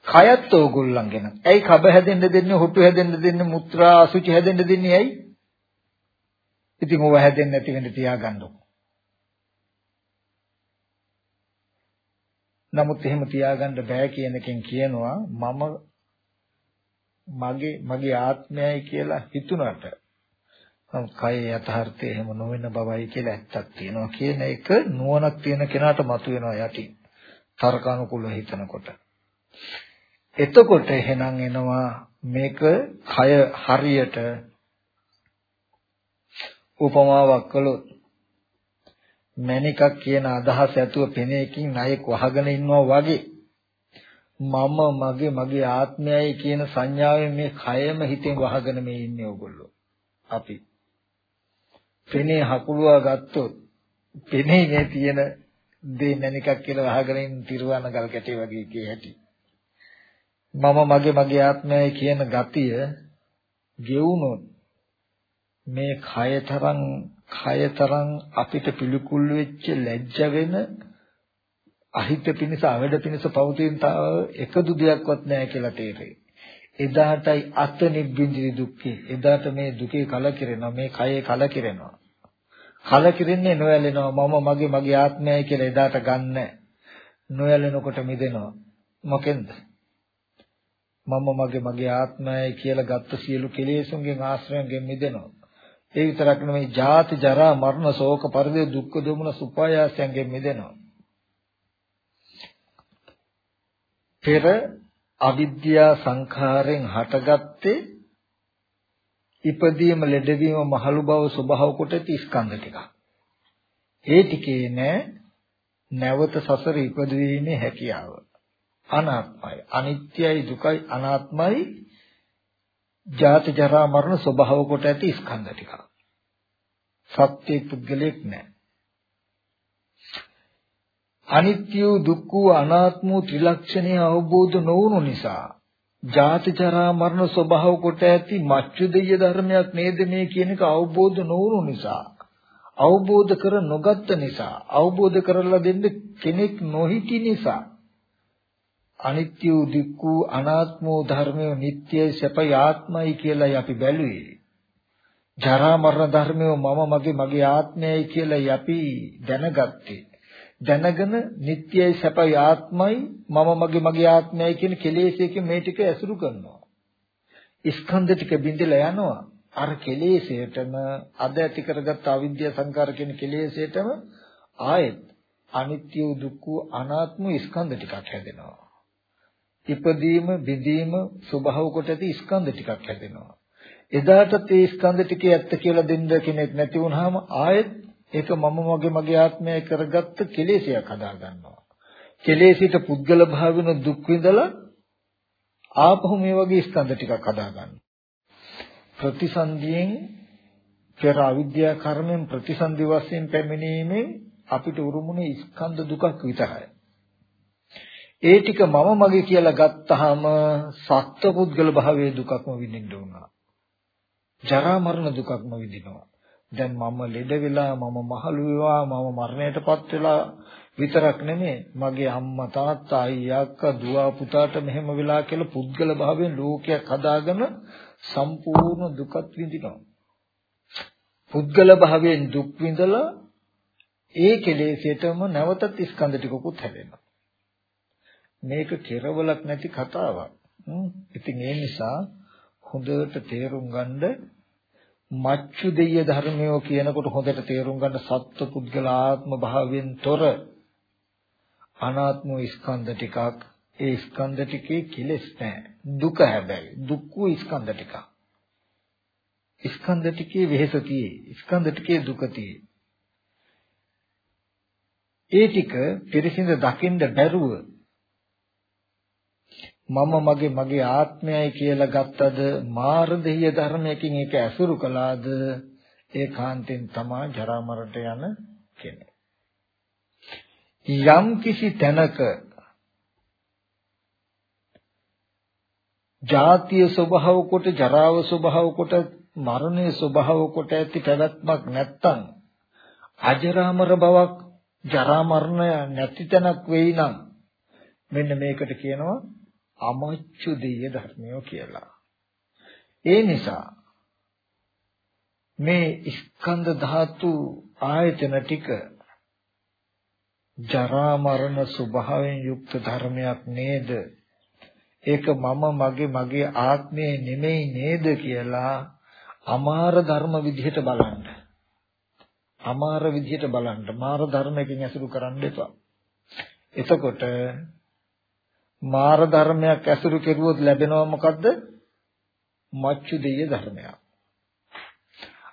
කයත් ඕගොල්ලන්ගෙන. ඇයි කබ හැදෙන්න දෙන්නේ, හොටු හැදෙන්න දෙන්නේ, මුත්‍රා අසුචි හැදෙන්න දෙන්නේ ඇයි? ඉතින් ඕව හැදෙන්නේ නැති වෙන්න තියාගන්නකො. නමුත් එහෙම තියාගන්න බෑ කියන එකෙන් කියනවා මම මගේ මගේ ආත්මයයි කියලා හිතුණට කය යථාර්ථය එහෙම නොවන බවයි කියලා ඇත්තක් තියෙනවා. කියන එක නුවණක් තියෙන කෙනාට මතුවෙනවා යටින් තර්කානුකූලව හිතනකොට. එතකොට එහෙනම් එනවා මේක කය හරියට උපමාවක් කළොත් මණිකක් කියන අදහස ඇතුව පෙනේකින් ණයෙක් වහගෙන ඉන්නවා වගේ මම මගේ මගේ ආත්මයයි කියන සංඥාවෙන් මේ කයම හිතෙන් වහගෙන මේ ඉන්නේ ඕගොල්ලෝ අපි. පෙනේ හකුලුවා ගත්තොත් පෙනේ මේ තියෙන දේ මණිකක් කියලා වහගෙන ඉන්න තිරුවන ගල් කැටේ වගේ කිය හැටි මම මගේ මගේ ආත්මයයි කියන ගතිය ගෙවුනොත් මේ කය තරම් කය තරම් අපිට පිළිකුල් වෙච්ච ලැජ්ජ වෙන අහිත පිණිස අවඩ පිණිස පවතින තාව එකදු දෙයක්වත් නැහැ කියලා තේරෙයි. එදාටයි අත නිබ්බින්දිරි දුක්ඛේ. එදාට මේ දුකේ කලකිරෙනවා මේ කයේ කලකිරෙනවා. කලකිරෙන්නේ නොයැලෙනවා මම මගේ මගේ ආත්මයයි කියලා එදාට ගන්න. නොයැලෙනකොට මිදෙනවා. මොකෙන්ද? මම මගේ මගේ ආත්මයයි කියලා ගත්ත සියලු කෙලෙසුන්ගෙන් ආශ්‍රයෙන් මිදෙනවා. ඒ විතරක් නෙමෙයි ජාති ජරා මරණ ශෝක පරිදේ දුක්ඛ දෝමන සුපායාසයෙන් මිදෙනවා. පෙර අවිද්‍යා සංඛාරයෙන් හටගත්තේ ඉපදීම ලෙඩවීම මහලු බව ස්වභාව කොට ඇති ස්කන්ධ ටික. ඒ ටිකේ නෑ නැවත සසර ඉපදවීමේ හැකියාව. අනාත්මයි. අනිත්‍යයි දුකයි අනාත්මයි ජාති ජරා මරණ ස්වභාව කොට ඇති ස්කන්ධ ටික. සත්‍ය පුද්ගලයක් නෑ. අනිත්‍ය දුක්ඛ අනාත්ම ත්‍රිලක්ෂණය අවබෝධ නොවුණු නිසා ජාති ජරා මරණ ස්වභාව කොට ඇති මච්චුදය ධර්මයක් නේද මේ කියන එක අවබෝධ නොවුණු නිසා අවබෝධ කර නොගත්ත නිසා අවබෝධ කරලා දෙන්න කෙනෙක් නොහිටි නිසා අනිත්‍ය දුක්ඛ අනාත්ම ධර්මය නිට්ටයයි සැපයි ආත්මයි කියලායි අපි බැලුවේ. ජරා මරණ ධර්මය මම මගේ මගේ ආත්මයයි කියලායි අපි දැනගත්තේ. දැනගෙන නිට්ටයයි සැපයි ආත්මයි මම මගේ මගේ ආත්මයයි කියන කෙලෙසයකින් මේ ටික ඇසුරු කරනවා. ස්කන්ධ ටික බිඳලා යනවා. අර කෙලෙසයටම අද ඇති කරගත් අවිද්‍යා සංකාර කියන කෙලෙසයටම ආයෙත් අනිත්‍ය දුක්ඛ අනාත්ම ස්කන්ධ ටිකක් හැදෙනවා. ඉපදීම බිඳීම ස්වභාව කොට ඇති ස්කන්ධ ටිකක් හැදෙනවා. එදාටත් ඒ ස්කන්ධ ටිකේ ඇත්ත කියලා දෙන්න කෙනෙක් නැති වුනහම ආයෙත් ඒක මම මගේ මගේ ආත්මය කරගත්ත කෙලෙසයක් හදා ගන්නවා. කෙලෙසිට පුද්ගල භාවින දුක් විඳලා ආපහු මේ වගේ ස්කන්ධ ටිකක් හදා ගන්නවා. ප්‍රතිසන්දියෙන් පෙර අවිද්‍යා කර්මෙන් ප්‍රතිසන්දි වශයෙන් පැමිණීමෙන් අපිට උරුමුනේ ස්කන්ධ දුකක් විතරයි. ඒ ටික මම මගේ කියලා ගත්තාම සත්පුද්ගල භාවයේ දුකක්ම විඳින්න උනා. ජරා මරණ දුකක්ම විඳිනවා. දැන් මම ලෙඩ වෙලා මම මහලු වෙලා මම මරණයටපත් වෙලා විතරක් නෙමෙයි මගේ අම්මා තාත්තා අයියා අක්කා දුව පුතාට මෙහෙම වෙලා කියලා පුද්ගල භාවයෙන් ලෝකයක් හදාගෙන සම්පූර්ණ දුකත් විඳිනවා. පුද්ගල භාවයෙන් දුක් විඳලා ඒ කෙලෙසටම නැවතත් ස්කන්ධ ටිකකුත් හැදෙනවා. මේක කෙරවලක් නැති කතාවක්. ඉතින් ඒ නිසා හොඳට තේරුම් ගන්න මච්චු දෙය ධර්මයෝ කියනකොට හොඳට තේරුම් ගන්න සත්ව පුද්ගල ආත්ම භාවයෙන් තොර අනාත්ම ස්කන්ධ ටිකක්. ඒ ස්කන්ධ ටිකේ කෙලෙස් නැහැ. දුක හැබැයි. දුක්ඛ ස්කන්ධ ටික ස්කන්ධ ටිකේ වෙහස තියෙයි. ස්කන්ධ ටිකේ දුක තියෙයි. ඒ ටික පිරිසිඳ දකින්න බැරුව මම මගේ මගේ ආත්මයයි කියලා ගත්තද මාර දෙහිය ධර්මයකින් ඒක ඇසුරු කළාද ඒකාන්තෙන් තමා ජරා මරණට යන කෙනෙක්. යම් කිසි තැනක ජාතිය ස්වභාව කොට ජරාව ස්වභාව කොට මරණය ස්වභාව කොට ඇති පැවැත්මක් නැත්තම් අජරාමර බවක් ජරා මරණය නැති තැනක් වෙයි නම් මෙන්න මේකට කියනවා අමච්චු දෙය ධර්මයෝ කියලා. ඒ නිසා මේ ස්කන්ධ ධාතු ආයතන ටික ජරා මරණ ස්වභාවයෙන් යුක්ත ධර්මයක් නේද? ඒක මම මගේ මගේ ආත්මය නෙමෙයි නේද කියලා අමාර ධර්ම විදිහට බලන්න. අමාර විදිහට බලන්න. මාර ධර්මයෙන් ඇසුරු කරන්න එපා. එතකොට මාර ධර්මයක් ඇසුරු කෙරුවොත් ලැබෙනවා මොකද්ද? මච්චු දෙය ධර්මයක්.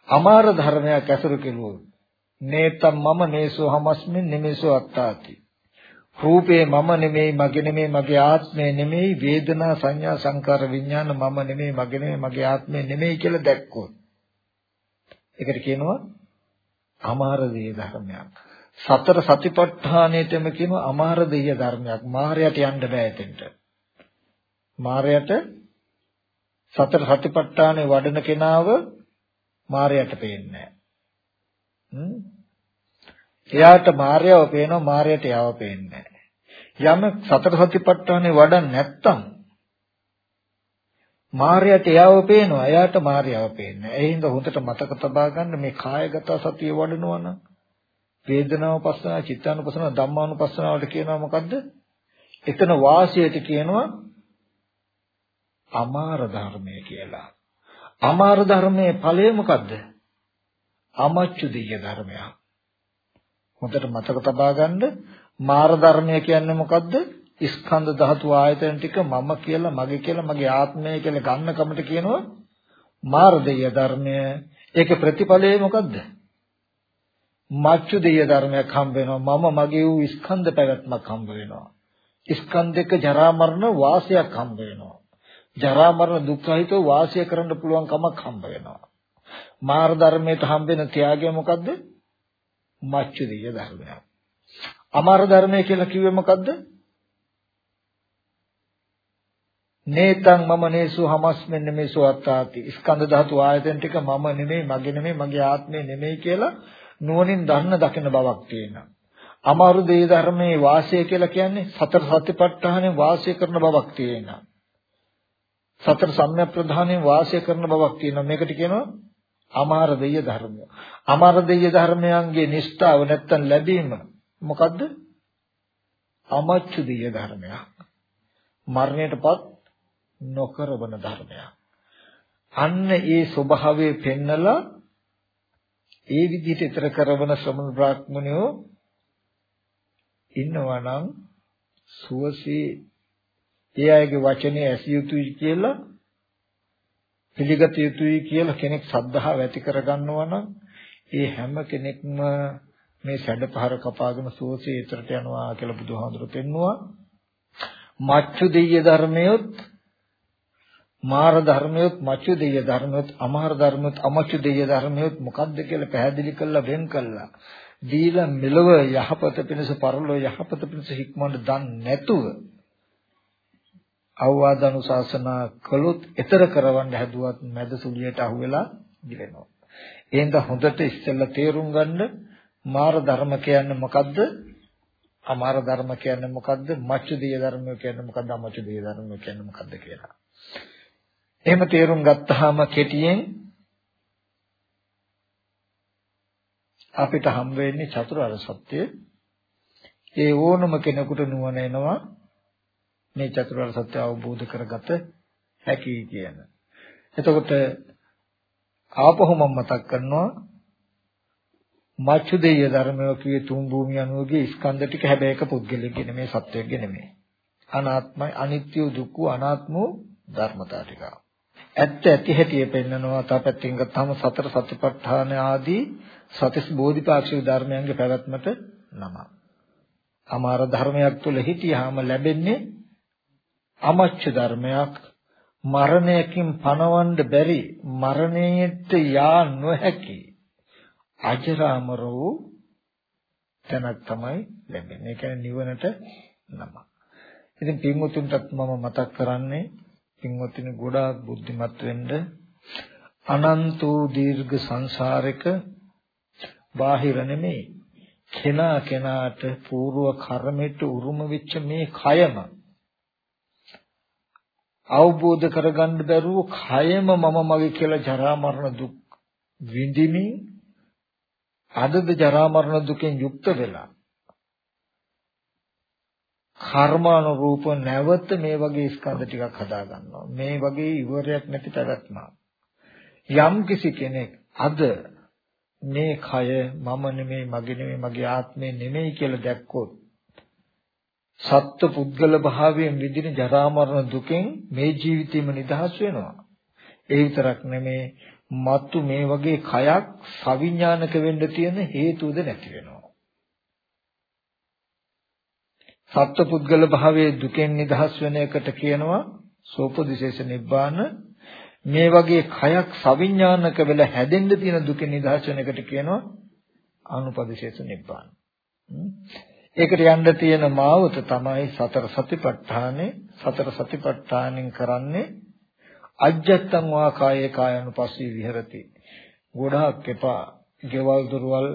අමාර ධර්මයක් ඇසුරු කෙරුවොත් නේතම් මම නේසෝ හමස්මින් නෙමේසෝ අත්තාති. රූපේ මම නෙමෙයි මගේ නෙමෙයි මගේ ආත්මය නෙමෙයි වේදනා සංඥා සංකාර විඥාන මම නෙමෙයි මගේ නෙමෙයි මගේ ආත්මය නෙමෙයි කියලා දැක්කොත් ඒකට කියනවා අමාර දේ ධර්මයක් සතර සතිපට්ඨානෙටම කියන අමාර දෙය ධර්මයක්. මායයට යන්න බෑ එතෙන්ට. මායයට සතර සතිපට්ඨානෙ වඩන කෙනාව මායයට පේන්නේ නැහැ. එයාට මායව පේනවා මායයට යව පේන්නේ නැහැ. යම සතර සතිපට්ඨානෙ වඩන් නැත්තම් මායයට යව පේනවා එයාට මායව පේන්නේ නැහැ. ඒ හින්දා හොඳට මතක තබා ගන්න මේ කායගත සතිය වඩනවා නම් වේදනානුපස්සනාව, චිත්තානුපස්සනාව, ධම්මානුපස්සනාවට කියනවා මොකද්ද? එතන වාසියට කියනවා අමාර ධර්මය කියලා. අමාර ධර්මයේ ඵලය මොකද්ද? අමච්චු දිය ධර්මය. හොඳට මතක තබා ගන්න මාර ධර්මය කියන්නේ මොකද්ද? ස්කන්ධ ධාතු ආයතන ටික මම කියලා මගේ කියලා මගේ ආත්මය කියලා ගන්න කමට කියනවා මාර දෙය ධර්මය. ඒක ප්‍රතිඵලය මොකද්ද? මච්චු දෙය ධර්මයක් හම්බ වෙනවා. මම මගේ වූ ස්කන්ධ පැවැත්මක් හම්බ වෙනවා. ස්කන්ධයක ජරා මරණ වාසයක් හම්බ වෙනවා. ජරා මරණ දුක්ඛහිතව වාසය කරන්න පුළුවන් කමක් හම්බ වෙනවා. මාර ධර්මයට හම්බ වෙන ත්‍යාගය මොකද්ද? මච්චු දෙය ධර්මයක්. අමාර ධර්මය කියලා කිව්වේ මොකද්ද? නේතං මම නේසු හමස්මෙන් නෙමේසු අත්තාති ස්කන්ධ ධාතු ආයතන ටික මම නෙමෙයි මගේ නෙමෙයි මගේ ආත්මය නෙමෙයි කියලා නුවණින් දන්න දකින බවක් තියෙනවා. අමාරු දේ ධර්මයේ වාසය කියලා කියන්නේ සතර සතිපට්ඨානෙන් වාසය කරන බවක් තියෙනවා. සතර සම්‍යක් ප්‍රධානයෙන් වාසය කරන බවක් තියෙනවා. මේකට කියනවා අමාර දෙය ධර්මය. අමාර දෙය ධර්මයන්ගේ නිෂ්ඨාව නැත්තම් ලැබීම මොකද්ද? අමච්චු දෙය ධර්මයක්. මරණයටපත් නොකරවන ධර්මයක්. අන්න ඒ ස්වභාවය පෙන්නලා ඒ විදිහට ඊතර කරවන ශ්‍රමණ බ්‍රාහ්මණයෝ ඉන්නවා නම් සුවසේ ඒ අයගේ වචනේ ඇසිය යුතුයි කියලා පිළිගත යුතුයි කියලා කෙනෙක් සද්ධාව ඇති කරගන්නවා නම් ඒ හැම කෙනෙක්ම මේ සැඩපහර කපාගෙන සුවසේ ඊතරට යනවා කියලා බුදුහාමුදුරු පෙන්නවා. මච්චු දෙය ධර්මයොත් මාර ධර්මයොත් මච්චු දෙය ධර්මයොත් අමාර ධර්මයොත් අමච්චු දෙය ධර්මයොත් මොකද්ද කියලා පැහැදිලි කරලා වෙන් කළා දීලා මෙලව යහපත පිණිස පරලෝ යහපත පිණිස හික්මවන්න දන්නේ නැතුව අවවාද අනුශාසනා කළොත් ඊතර කරවන්න හැදුවත් මැද සුලියට අහුවෙලා ගිරෙනවා. එහෙනම් හොඳට ඉස්සෙල්ලා තේරුම් ගන්න මාර ධර්ම කියන්නේ මොකද්ද? අමාර ධර්ම කියන්නේ මොකද්ද? මච්චු දිය ධර්ම කියන්නේ මොකද්ද? අමච්චු දිය ධර්ම කියන්නේ මොකද්ද කියලා. එහෙම තේරුම් ගත්තාම කෙටියෙන් අපිට හම් වෙන්නේ චතුරාර්ය සත්‍ය. ඒ ඕනම කෙනෙකුට නුවණ එනවා මේ චතුරාර්ය සත්‍ය අවබෝධ කරගත හැකි කියන. එතකොට ආපහු මම මතක් කරනවා මච්චු දෙය ධර්මය කියේ තුන් භූමිය අනුවගේ ස්කන්ධ ටික හැබැයි එක පුද්ගලයෙක්ගේ නෙමෙයි සත්වයෙක්ගේ නෙමෙයි. අනාත්මයි අනිත්‍ය දුක්ඛ අනාත්ම ධර්මතා ටික. ඇත්ත ඇති හැටි පෙන්නනවා තාපැත්තෙන් ගත්තාම සතර සතිපට්ඨාන ආදී සතිස් බෝධිපාක්ෂික ධර්මයන්ගේ පැවැත්මට නම. අමාර ධර්මයක් තුළ හිටියාම ලැබෙන්නේ අමච්ච ධර්මයක් මරණයකින් පණවන්න බැරි මරණයට යා නොහැකි අජරාමර වූ තැනක් තමයි ලැබෙන්නේ. ඒ කියන්නේ නිවනට නම. ඉතින් පින්වතුන්ටත් මම මතක් කරන්නේ පින්වතුනි ගොඩාක් බුද්ධිමත් වෙන්න. අනන්ත වූ දීර්ඝ සංසාරයක බාහිර නෙමෙයි කෙනා කෙනාට పూర్ව කර්මයට උරුම වෙච්ච මේ කයම. අවබෝධ කරගන්න බැරුව කයම මම මගේ කියලා ජරා මරණ දුක් විඳිමින් අදද ජරා මරණ දුකෙන් යුක්ත වෙලා කර්මානුරූප නැවත මේ වගේ ස්කන්ධ ටිකක් හදා ගන්නවා මේ වගේ ඉවරයක් නැති පැවැත්මක් යම් කිසි කෙනෙක් අද මේ කය මම නෙමෙයි මගේ නෙමෙයි මගේ ආත්මය නෙමෙයි කියලා දැක්කොත් සත්ව පුද්ගල භාවයෙන් විඳින ජරා මරණ දුකෙන් මේ ජීවිතේම නිදහස් වෙනවා. ඒ විතරක් නෙමේ මත්තු මේ වගේ කයක් සවිඥානික වෙන්න තියෙන හේතුවද නැති වෙනවා. සත්ව පුද්ගල භාවයේ දුකෙන් නිදහස් වෙන එකට කියනවා සෝපදිශේෂ නිබ්බාන. මේ වගේ කයක් සවිඥානික වෙලා හැදෙන්න තියෙන දුකෙන් නිදහස් වෙන එකට කියනවා අනුපදිශේෂ නිබ්බාන. ඒකට යන්න තියෙන මාවත තමයි සතර සතිපට්ඨානේ. සතර සතිපට්ඨානෙන් කරන්නේ අජ්ජත්තං වා කායේ කායනුපස්සී විහෙරති. ගොඩාක් එපා. ගෙවල් දොරවල්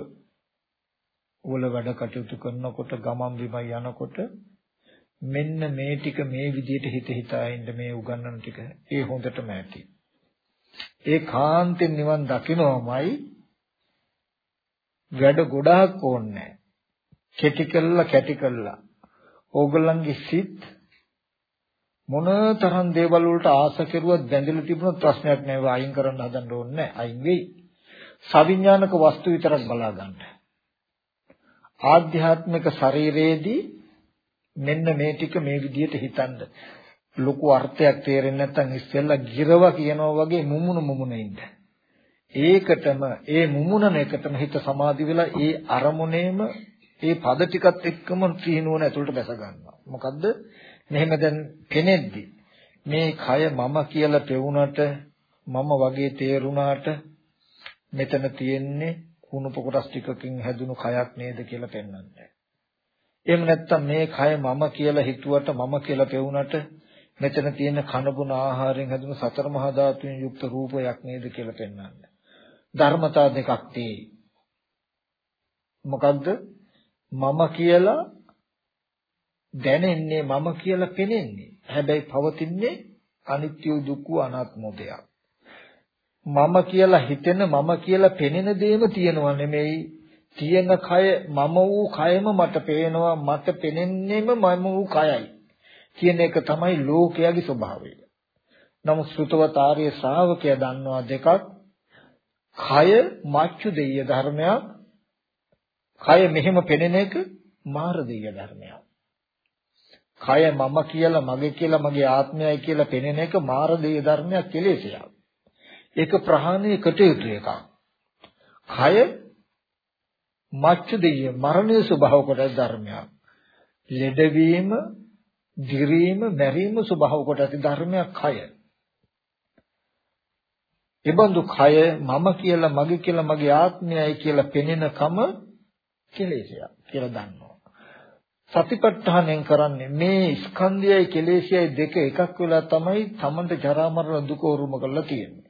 වල වැඩ කටයුතු කරනකොට ගමන් බිමන් යනකොට මෙන්න මේ ටික මේ විදිහට හිත හිතා ඉන්න මේ උගන්වන ටික ඒ හොඳටම ඇති ඒ කාන්තෙන් නිවන් දකින්නමයි වැඩ ගොඩාක් ඕනේ කෙටි කළා කැටි කළා. ඕගොල්ලන්ගේ සිත් මොන තරම් දේවල් වලට ආස කෙරුවත් බැඳිලා තිබුණොත් ප්‍රශ්නයක් නෑ ඒවා අයින් කරන්න හදන්න ඕනේ නෑ අයින් වෙයි. සවිඥානික වස්තු විතරක් බලා ගන්න. ආධ්‍යාත්මික ශරීරයේදී මෙන්න මේ ටික මේ විදිහට හිතන්න. ලොකු අර්ථයක් තේරෙන්නේ නැත්නම් ඉස්සෙල්ලා ගිරව කියනවා වගේ මුමුණ මුමුණ ඉන්න. ඒකටම ඒ මුමුණන එකටම හිත සමාධි වෙලා ඒ අරමුණේම ඒ පද ටිකත් එක්කම සිහිනුවන ඇතුළට බැස ගන්නවා. මොකද්ද? මෙහෙම දැන් කෙනෙක්දි මේ කය මම කියලා පෙවුනට මම වගේ තේරුණාට මෙතන තියෙන්නේ කුණුප කොටස් ටිකකින් හැදුණු කයක් නේද කියලා පෙන්වන්නේ. එහෙම නැත්නම් මේ කය මම කියලා හිතුවට මම කියලා පෙවුනට මෙතන තියෙන කනබුන ආහාරයෙන් හැදුණු සතර මහා ධාතුන් යුක්ත රූපයක් නේද කියලා පෙන්වන්නේ. ධර්මතා දෙකක් තියෙයි. මොකද්ද? මම කියලා දැනෙන්නේ මම කියලා පෙනෙන්නේ. හැබැයි පවතින්නේ අනිත්‍ය දුක්ඛ අනාත්ම දෙයක්. මම කියලා හිතෙන මම කියලා පෙනෙන දේම තියෙනව නෙමෙයි. තියෙන කය මම වූ කයම මට පේනවා මට පෙනෙන්නේම මම වූ කයයි. කියන එක තමයි ලෝකයාගේ ස්වභාවය. නමුත් ශ්‍රුතවත ආර්ය ශ්‍රාවකයා දන්නවා දෙකක්. කය මච්චු දෙය ධර්මයක්. කය මෙහෙම පෙනෙන එක මාර දෙය ධර්මයක්. කය මම කියලා මගේ කියලා මගේ ආත්මයයි කියලා පෙනෙන එක මාර දෙය ධර්මයක් කෙලෙසයක්. ඒක ප්‍රහාණය කටයුතු එකක්. කය මච්චු දෙය මරණීය ස්වභාව කොට ධර්මයක්. ලෙඩවීම, දිරීම, මැරීම ස්වභාව කොට ඇති ධර්මයක් කය. එබඳු කය මම කියලා මගේ කියලා මගේ ආත්මයයි කියලා පෙනෙන කම කෙලෙසයක් කියලා දන්නවා. සතිපට්ඨානයෙන් කරන්නේ මේ ස්කන්ධයයි කෙලෙසයයි දෙක එකක් වෙලා තමයි තමන්ට ජරා මරණ දුක උරුම කරලා තියෙන්නේ.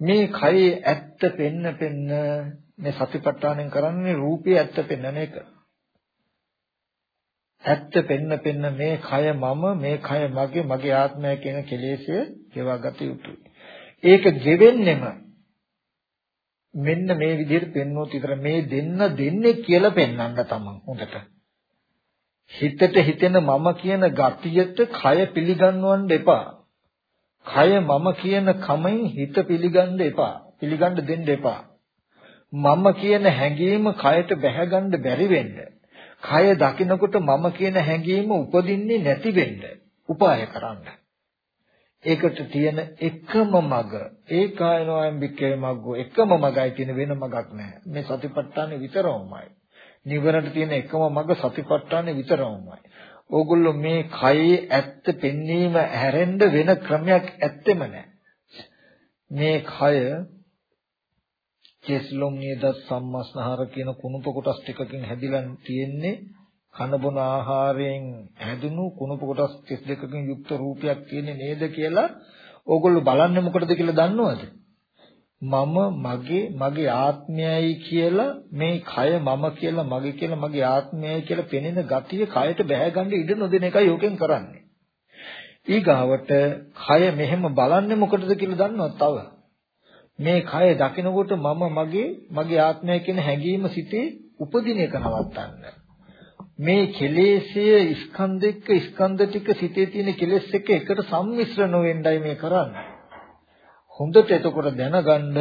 මේ කයේ ඇත්ත පෙන්න පෙන්න මේ සතිපට්ඨානයෙන් කරන්නේ රූපේ ඇත්ත පෙන්නන එක. ඇත්ත පෙන්න පෙන්න මේ කය මම මේ කය මගේ මගේ ආත්මය කියන කෙලෙසය ගෙවා ගත යුතුයි. ඒක ගෙවෙන්නෙම මෙන්න මේ විදිහට පෙන්වුවොත් විතර මේ දෙන්න දෙන්නේ කියලා පෙන්වන්න තමන් හොඳට. හිතට හිතෙන මම කියන ගතියට කය පිළිගන්වන්න එපා. කය මම කියන කමෙන් හිත පිළිගන්න එපා. පිළිගන්න දෙන්න එපා. මම කියන හැඟීම කයට බැහැගන්න බැරි වෙන්න. කය දකිනකොට මම කියන හැඟීම උපදින්නේ නැති වෙන්න. උපාය කරන්න. ඒකට තියෙන එකම මග ඒකායනෝයම් වික්කේ මග්ගෝ එකම මගයි තියෙන වෙන මගක් නැහැ මේ සතිපට්ඨානෙ විතරමයි නිවනට තියෙන එකම මග සතිපට්ඨානෙ විතරමයි ඕගොල්ලෝ මේ කයේ ඇත්ත පෙන්වීම හැරෙන්න වෙන ක්‍රමයක් ඇත්තෙම නැහැ මේ කය කෙස්ලොම් නියද සම්මස්නහර කියන කුණුප කොටස් ටිකකින් හැදිලා තියෙන්නේ කන බොන ආහාරයෙන් හැදුණු කුණප කොටස් 32කින් යුක්ත රූපයක් තියෙන්නේ නේද කියලා ඕගොල්ලෝ බලන්නේ මොකටද කියලා දන්නවද? මම මගේ මගේ ආත්මයයි කියලා මේ කය මම කියලා මගේ කියලා මගේ ආත්මයයි කියලා පෙනෙන ගතිය කයට බැහැ ඉඩ නොදෙන එකයි යෝකෙන් කරන්නේ. ඊගාවට කය මෙහෙම බලන්නේ මොකටද කියලා දන්නවද තව? මේ කය දකිනකොට මම මගේ මගේ ආත්මය කියන හැඟීම සිටේ උපදින එක නවත්තන්න. මේ කෙලෙස්ය ස්කන්ධ එක්ක ස්කන්ධ ටික සිතේ තියෙන කෙලෙස් එක්ක එකට සම්මිශ්‍රණ වෙන්නයි මේ කරන්නේ. හොඳට එතකොට දැනගන්න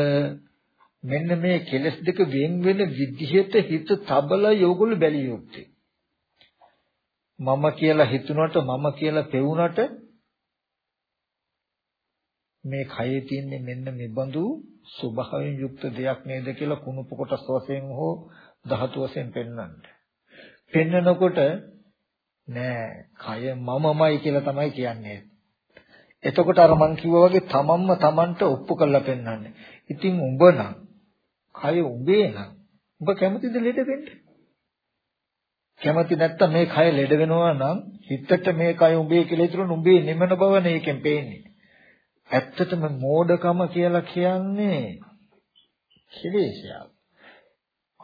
මෙන්න මේ කෙලෙස් දෙක වෙන් වෙන විදිහට හිත තබලා යෝගුල බැලිය යුත්තේ. මම කියලා හිතුණට මම කියලා පෙවුනට මේ කයේ තියෙන්නේ මෙන්න මෙබඳු ස්වභාවයෙන් යුක්ත දෙයක් නේද කියලා කුණුප කොටස් වශයෙන් හෝ ධාතු වශයෙන් පෙන්වන්නේ. පෙන්නකොට නෑ කය මමමයි කියලා තමයි කියන්නේ. එතකොට අර මං කිව්වා වගේ තමන්ම තමන්ට ඔප්පු කරලා පෙන්වන්නේ. ඉතින් උඹ නම් කය උඹේ නම් උඹ කැමතිද ලෙඩ වෙන්න? කැමති නැත්තම් මේ කය ලෙඩ වෙනවා නම් හිතට මේ කය උඹේ කියලා හිතන උඹේ නෙමන බව නේකෙන් පේන්නේ. ඇත්තටම මෝඩකම කියලා කියන්නේ කෙලෙසයක්.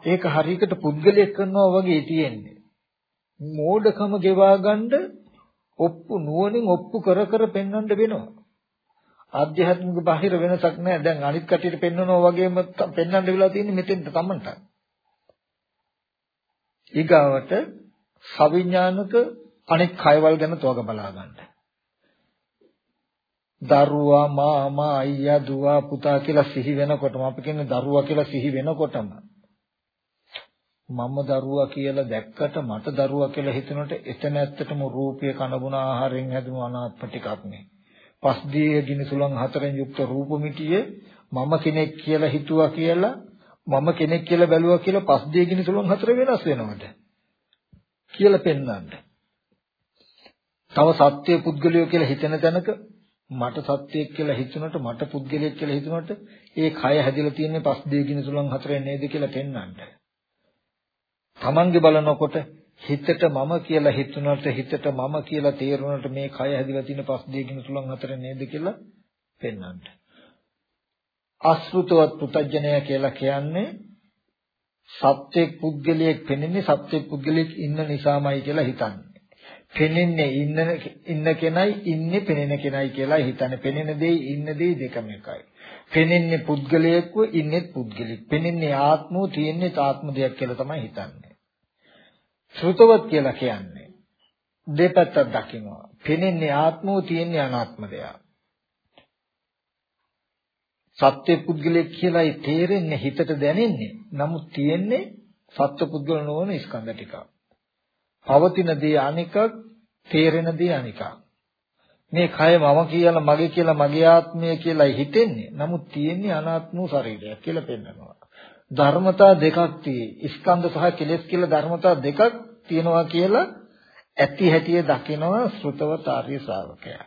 ඒක හරියකට පුද්ගලයෙක් කරනවා වගේ තියෙන්නේ. මෝඩකම ගෙවා ගන්න ඔප්පු නුවණින් ඔප්පු කර කර පෙන්වන්න වෙනවා. ආධ්‍යාත්මික බාහිර වෙනසක් නැහැ. දැන් අනිත් කටියට පෙන්වනවා වගේම පෙන්වන්න වෙලා තියෙන්නේ මෙතෙන්ට තමන්ට. ඊගාවට සවිඥානික අනෙක් කයවල් ගැන තෝග බලා ගන්න. දරුවා මාමා අයියා දුව පුතා කියලා සිහි වෙනකොටම අපි කියන්නේ දරුවා කියලා සිහි වෙනකොටම මම දරුවා කියලා දැක්කට මට දරුවා කියලා හිතනකොට එතන ඇත්තටම රූපය කනබුන ආහාරයෙන් හැදුණු අනාත්ම ටිකක් නේ. පස්දී ගිනිසුලන් හතරෙන් යුක්ත රූපമിതിය මම කෙනෙක් කියලා හිතුවා කියලා මම කෙනෙක් කියලා බැලුවා කියලා පස්දී ගිනිසුලන් හතර වෙනස් වෙනවද කියලා පෙන්වන්න. තව සත්‍ය පුද්ගලයෝ කියලා හිතෙන තැනක මට සත්‍යයක් කියලා හිතුනට මට පුද්ගලයෙක් කියලා හිතුනට ඒ කය හැදිලා තියෙන්නේ පස් දෙකින් සුලං හතරෙන් නේද කියලා පෙන්වන්න. තමන්ගේ බලනකොට හිතට මම කියලා හිතුණට හිතට මම කියලා තේරුණට මේ කය හැදිලා තියෙන පස් දෙකින් තුලන් හතර නේද කියලා පෙන්වන්න. අසෘතවත් පුතඥය කියලා කියන්නේ සත්‍යයක් පුද්ගලයෙක් පෙනෙන්නේ සත්‍යයක් පුද්ගලයෙක් ඉන්න නිසාමයි කියලා හිතන්නේ. පෙනෙන්නේ ඉන්න ඉන්න කෙනයි ඉන්නේ පෙනෙන කෙනයි කියලා හිතන්නේ. පෙනෙන දෙයි ඉන්න දෙයි දෙකම එකයි. පෙනෙන්නේ පුද්ගලයෙක්ව ඉන්නේ පුද්ගලෙක්. පෙනෙන්නේ ආත්මෝ තියෙන්නේ ආත්ම දෙයක් කියලා තමයි හිතන්නේ. ශ්‍රුතවත් කියලා කියන්නේ දෙපැත්තක් දකිනවා. පෙනෙන්නේ ආත්මෝ තියෙන්නේ අනාත්ම දෙයක්. සත්‍ය පුද්ගලයෙක් කියලායි තේරෙන්නේ හිතට දැනෙන්නේ. නමුත් තියෙන්නේ සත්‍ය පුද්ගල නොවන ස්කන්ධ ටිකක්. පවතින දේ අනිකක්, තේරෙන දේ අනිකක්. මේ කය මම කියලා මගේ කියලා මගේ ආත්මය කියලා හිතෙන්නේ. නමුත් තියෙන්නේ අනාත්ම ශරීරයක් කියලා පෙන්නනවා. ධර්මතා දෙකක් තියෙයි. ස්කන්ධ සහ කෙලෙස් කියලා ධර්මතා දෙකක් තියෙනවා කියලා ඇති හැටිය දකිනවා ශ්‍රුතවත ආර්ය ශ්‍රාවකයා.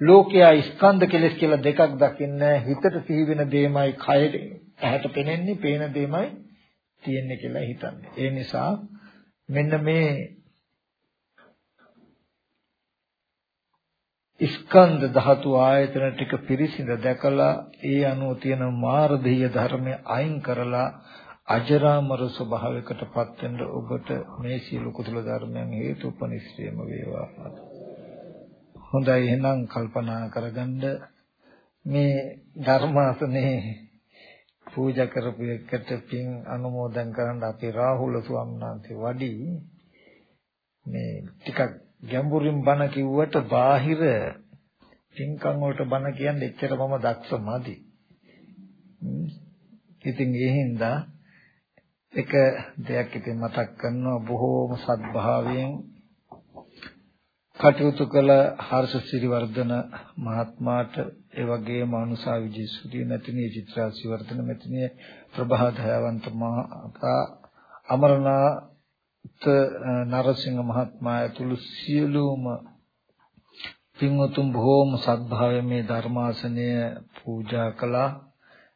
ලෝකයා ස්කන්ධ කෙලෙස් කියලා දෙකක් දකින්නේ හිතට සිහි වෙන දෙයමයි කයට ඇහැට පෙනෙන්නේ පේන දෙයමයි තියෙන්නේ කියලා හිතන්නේ. ඒ නිසා මෙන්න මේ ස්කන්ධ ධාතු ආයතන ටික පිරිසිඳ දැකලා ඒ අනුව තියෙන මාර්ගීය ධර්මය අයින් කරලා අජරාමර ස්වභාවයකටපත් වෙන්න ඔබට මේ සීල කුසල ධර්මයන් හේතුපනිශ්‍රේම වේවා. හොඳයි එහෙනම් කල්පනා කරගන්න මේ ධර්මාසනේ පූජා කරපු එකට පින් අනුමෝදන් කරන්න අපි රාහුල ස්වාමීන් වහන්සේ වඩි මේ ටිකක් ගැඹුරින් බණ කිව්වට බාහිර පින්කම් වලට බණ කියන්නේ එච්චර මම දක්ෂ මදි. ඉතින් ඒ හින්දා එක දෙයක් ඉතින් මතක් කරනවා බොහෝම සත්භාවයෙන් කටයුතු කළ හර්ෂ සිරිවර්ධන මහත්මයාට ඒ වගේම අනුසා විජේසුරිය නැතිනේ චිත්‍රා සිවර්ධන මෙතනිය ප්‍රභා දයාවන්ත මහතා අමරනාත් නරසිංහ මහත්මයා ඇතුළු සියලුම පින්වතුන් බොහෝම සත්භාවයෙන් මේ ධර්මාසනය පූජා කළා.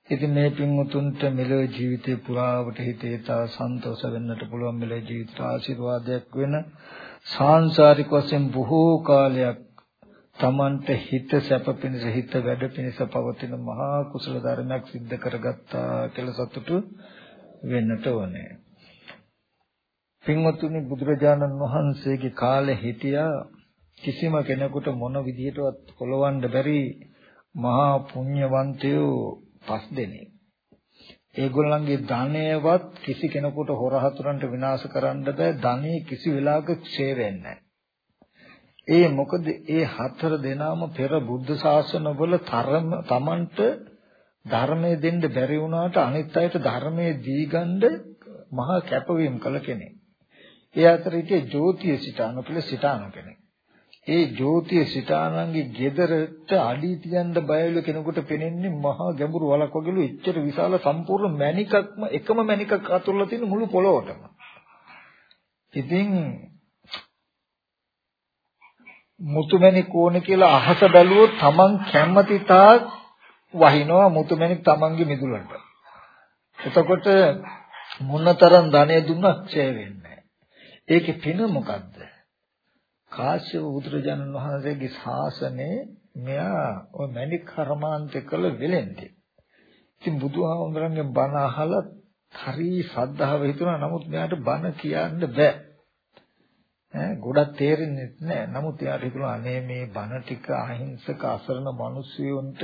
ඉතින් මේ පින්වතුන්ට මෙලොව ජීවිතේ පුරාවට හිතේතා සන්තෝෂ වෙන්නට පුළුවන් මෙලොව ජීවිත ආශිර්වාදයක් වෙන සාංශාරික වශයෙන් බොහෝ කාලයක් තමන්ට හිත සැප පිණිස හිත වැඩ පිණිස පවතින මහා කුසල ධර්මයක් සිද්ධ කරගත්තා කියලා සතුටු වෙන්නට ඕනේ. පින්වතුනි බුදුරජාණන් වහන්සේගේ කාලේ හිටියා කිසිම කෙනෙකුට මොන විදිහටවත් කොලවන්න බැරි මහා පුණ්‍යවන්තයෝ පස් දෙනෙක්. ඒගොල්ලන්ගේ ධනයවත් කිසි කෙනෙකුට හොරහතුරන්ට විනාශ කරන්න බෑ. ධනෙ කිසි වෙලාවක ක්ෂය වෙන්නේ ඒ මොකද ඒ හතර දෙනාම පෙර බුද්ධ ශාසනවල තරම Tamanට ධර්මයේ දෙන්න බැරි වුණාට අනිත් අයට ධර්මයේ දීගන්න මහා කැපවීම කළ කෙනෙක්. ඒ අතර හිටියේ ජෝතිය සිතාන කියලා සිතාන කෙනෙක්. ඒ ජෝතිය සිතානන්ගේ ගෙදරට අඩි තියන්න බයල කෙනෙකුට පෙනෙන්නේ මහා ගැඹුරු වලක් වගේලු එච්චර විශාල සම්පූර්ණ මණිකක්ම එකම මණිකක් අතුරලා තියෙන මුළු පොළොවටම. ඉතින් මුතුමැණික් ඕනේ කියලා අහස බැලුවොත් Taman කැමති තාක් වහිනවා මුතුමැණික් Tamanගේ මිදුලට. එතකොට මොනතරම් ධනෙ දුන්නත් ඡය වෙන්නේ නැහැ. ඒකේ පින මොකද්ද? කාශ්‍යප බුදුරජාණන් වහන්සේගේ ශාසනයේ මෙයා ඔය මණික් කර්මාන්ත කළ වෙලෙන්දී. ඉතින් බුදුහාමුදුරන්ගේ බණ අහලා හරි ශ්‍රද්ධාව හිතුණා. නමුත් මෙයාට බණ කියන්න බෑ. ඈ ගොඩක් තේරෙන්නේ නැහැ. නමුත් එයාට හිතුණා අනේ මේ බණ ටික අහිංසක අසරණ මිනිස්සුන්ට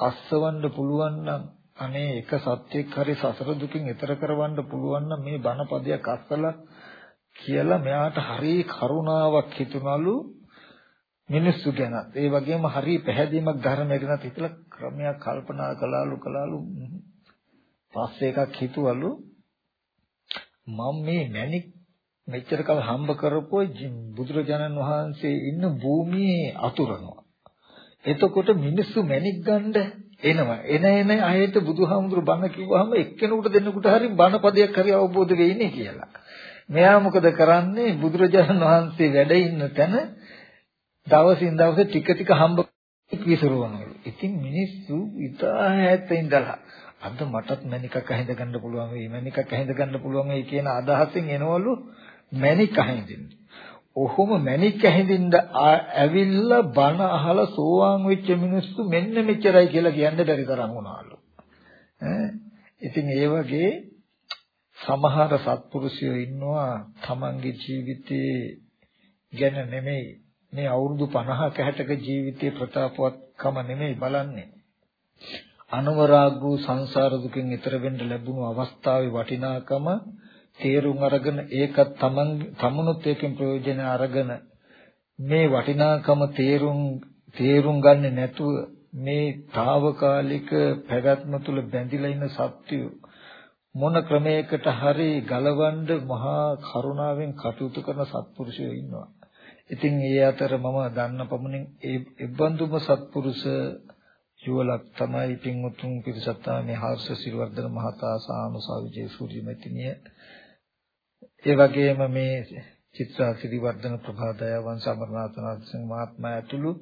අස්සවන්න පුළුවන් නම් අනේ එක සත්‍යයක් හරි සසර දුකින් එතර කරවන්න පුළුවන් නම් මේ බණ පදයක් අස්සලා කියලා මෙයාට හරි කරුණාවක් හිතුණලු මිනිස්සු ගැන. ඒ වගේම හරි පැහැදීමක් ධර්මයට ගැන හිතලා ක්‍රමයක් කල්පනා කළාලු කළාලු. පස්සේ එකක් හිතුවලු මම මේ මැණික් මෙච්චර කල් හම්බ කරපු බුදුරජාණන් වහන්සේ ඉන්න භූමියේ අතුරනවා. එතකොට මිනිස්සු මැණික් ගන්න එනවා. එන එන අයට බුදුහාමුදුරු බණ කිව්වහම එක්කෙනෙකුට දෙන්නෙකුට හරි බණ පදයක් හරි අවබෝධ වෙන්නේ කියලා. මෙයා මොකද කරන්නේ බුදුරජාණන් වහන්සේ වැඩ ඉන්න තැන දවසින් දවස ටික ටික හම්බ විසිරවනවලු. ඉතින් මිනිස්සු ඉතා ඈත ඉඳලා අද මටත් මණිකක් අහිඳ ගන්න පුළුවන් වෙයි මණිකක් අහිඳ ගන්න පුළුවන් වෙයි කියන අදහසින් එනවලු මණික අහිඳින්න. ඔහොම මණික අහිඳින්න ඇවිල්ලා බණ අහලා සෝවාන් වෙච්ච මිනිස්සු මෙන්න මෙච්චරයි කියලා කියන්න බැරි තරම් වුණාලු. ඈ ඉතින් ඒ වගේ සමහර සත්පුරුෂයෝ ඉන්නවා තමන්ගේ ජීවිතයේ ගැන නෙමෙයි. මේ අවුරුදු 50ක 60ක ජීවිතයේ ප්‍රතාපවත්කම නෙමෙයි බලන්නේ. අනවරාග වූ සංසාර දුකින් ඈතර වෙන්න ලැබුණු අවස්ථාවේ වටිනාකම තේරුම් අරගෙන ඒකත් තමන් තමනුත් ඒකෙන් ප්‍රයෝජන අරගෙන මේ වටිනාකම තේරුම් තේරුම් ගන්නේ නැතුව මේ తాවකාලික පැවැත්ම තුල බැඳිලා ඉන්න සත්‍යය මොන ක්‍රමයකට හරි ගලවන්න මහා කරුණාවෙන් කටයුතු කරන සත්පුරුෂයෝ ඉන්නවා. ඉතින් ඒ අතර මම දන්න පමණින් ඒ ඉබ්බන්දුම සත්පුරුෂ යුවලක් තමයි පින්වතුන් පිරිසක් තමයි මේ හර්ෂ සිරිවර්ධන මහතා සානුසා විජේ සූර්ය මෙතිනිය. ඒ වගේම මේ චිත්‍රා සිරිවර්ධන ප්‍රභාදය වංශ අමරනාථනාථ සිංහ මහත්මයා ඇතුළු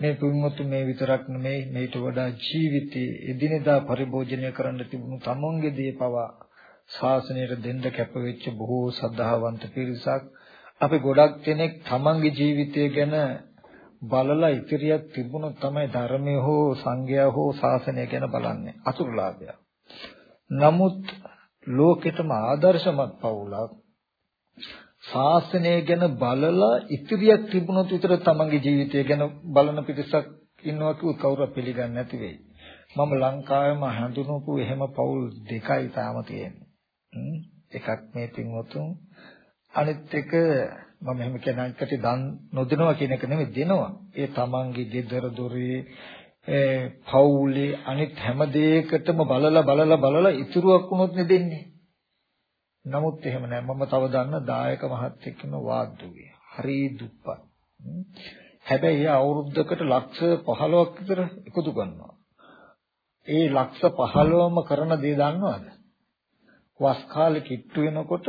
මේ පින්වතු මේ විතරක් නෙමෙයි මේට වඩා ජීවිතයේ එදිනෙදා පරිභෝජනය කරන්න තිබුණු තමන්ගේ දේ පවා ශාසනයට දෙන්න කැපවෙච්ච බොහෝ සද්ධාවන්ත පිරිසක් අපි ගොඩක් කෙනෙක් තමන්ගේ ජීවිතය ගැන බලලා ඉතිරියක් තිබුණොත් තමයි ධර්මය හෝ සංඝයා හෝ ශාසනය ගැන බලන්නේ අතුරුලාභය. නමුත් ලෝකෙටම ආදර්ශමත් පවුලක් ශාසනය ගැන බලලා ඉතිරියක් තිබුණොත් විතර තමන්ගේ ජීවිතය ගැන බලන පිරිසක් ඉන්නවා කිව්වොත් කවුරුත් පිළිගන්නේ නැති වෙයි. මම ලංකාවේම හඳුනපු එහෙම පවුල් දෙකයි තාම තියෙන්නේ. එකක් මේ පින්වතුන් අනිත් එක මම එහෙම කියන එකට දන් නොදෙනවා කියන එක නෙමෙයි දෙනවා. ඒ තමන්ගේ ගෙදර දොරේ පවුලේ අනිත් හැම දෙයකටම බලලා බලලා බලලා ඉතුරුවක් වුණොත් නේ දෙන්නේ. නමුත් එහෙම නෑ මම තව දන්න දායක මහත්තයෙක් ඉන්න වාද්දුවේ. හරි දුප්පත්. හැබැයි ඒ අවුරුද්දකට ලක්ෂ 15ක් විතර එකතු කරනවා. ඒ ලක්ෂ 15ම කරන දේ දන්නවද? වස් කාලේ කිට්ටු වෙනකොට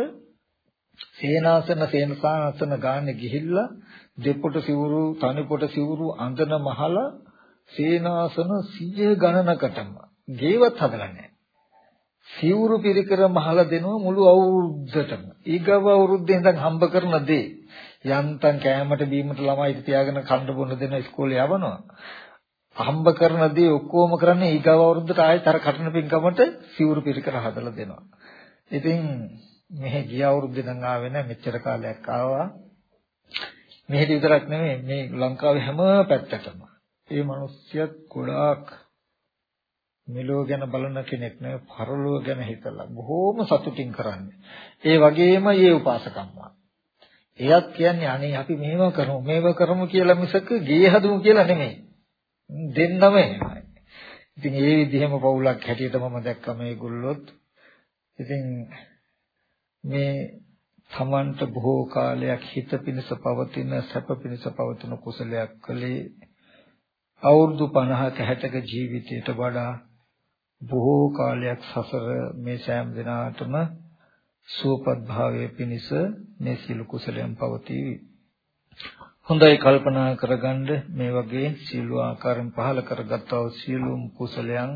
සේනාසන සේනසානසන ගානේ ගිහිල්ලා දෙපොට සිවුරු තනිපොට සිවුරු අඳන මහලා සේනාසන 100 ගණනකටම ගේවත් හදලා නැහැ. සිවුරු පිරිකර මහලා දෙනවා මුළු අවුරුද්දටම. ඊගව අවුරුද්දේ ඉඳන් හම්බ කරන දේ යන්තම් කෑමට බීමට ළමයි තියාගෙන කන්න බොන්න දෙන ඉස්කෝලේ යවනවා. හම්බ කරන දේ ඔක්කොම කරන්නේ ඊගව අවුරුද්දට ආයෙත් අර කටන පින්කමට සිවුරු පිරිකර හදලා දෙනවා. ඉතින් මෙහෙ ගිය අවුරුද්දේ නම් ආවේ නැහැ මෙච්චර කාලයක් ආවා. මෙහෙට විතරක් නෙමෙයි මේ ලංකාවේ හැම පැත්තටම. ඒ මිනිස්සුත් ගොඩාක් මෙලෝ ගැන බලන කෙනෙක් නෙවෙයි පරලෝ ගැන හිතලා බොහෝම සතුටින් කරන්නේ. ඒ වගේම යේ උපාසකම්මා. එයත් කියන්නේ අනේ අපි මේව කරමු මේව කරමු කියලා මිසක ගේ හදමු කියලා නෙමෙයි. දෙන්නම එහෙමයි. ඉතින් ඒ විදිහම පවුලක් හැටියට මම දැක්ක මේගොල්ලොත් ඉතින් මේ තමන්ට බොහෝ කාලයක් හිත පිණිස පවතින සැප පිණිස පවතින කුසලයක් කළේ අවුරුදු 50ක 60ක ජීවිතයට වඩා බොහෝ කාලයක් සසර මේ සෑම දිනාටම සුවපත් භාවයේ පිණිස මේ සියලු කුසලයන් පවතිවි. හොඳයි කල්පනා කරගන්න මේ වගේ සියලු ආකාරයෙන් පහල කරගත්තා වූ සියලුම කුසලයන්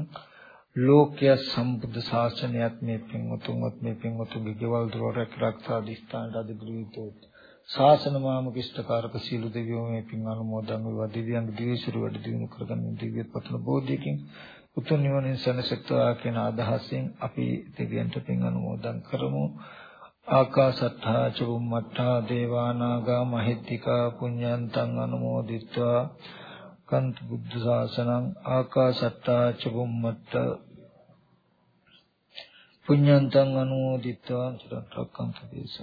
ලෝකයේ සම්බුද්ධ ශාසනයත් මේ පින්වතුන්වත් මේ පින්වතුන්ගේ ගෙවල් දොර රැකරක්ෂා දිස්ත්‍රාන්ත අධිග්‍රහීතෝ ශාසන මාමකිෂ්ඨකාරක සීල දෙවියෝ මේ පින් අනුමෝදන් වේවා දිව්‍යංග දිවිසිරු වැඩ දිනු කරගන්න දිව්‍යත් පතන බෝධියකින් උතුම් නිවනින් සැනසෙත්වා කියන අදහසින් අපි දෙවියන්ට පින් අනුමෝදන් කරමු. ආකාසත්තා චුම්මත්තා දේවානාගා මහිත්‍තිකා පුඤ්ඤන්තං අනුමෝදිත්වා. කන්ත බුද්ධ ශාසනං ආකාසත්තා චුම්මත්තා පුඤ්ඤන්තං අනුමෝදිත්වා චිරන්තක්කන්ත දේශ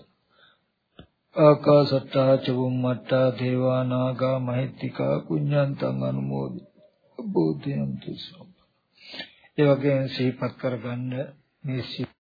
ආකාසත්තා චුම්මත්තා දේවානාගා මහිත්‍තිකා පුඤ්ඤන්තං අනුමෝදිත්වා. බුද්ධයන්තු ඒ වගේම සිහිපත් කරගන්න මේ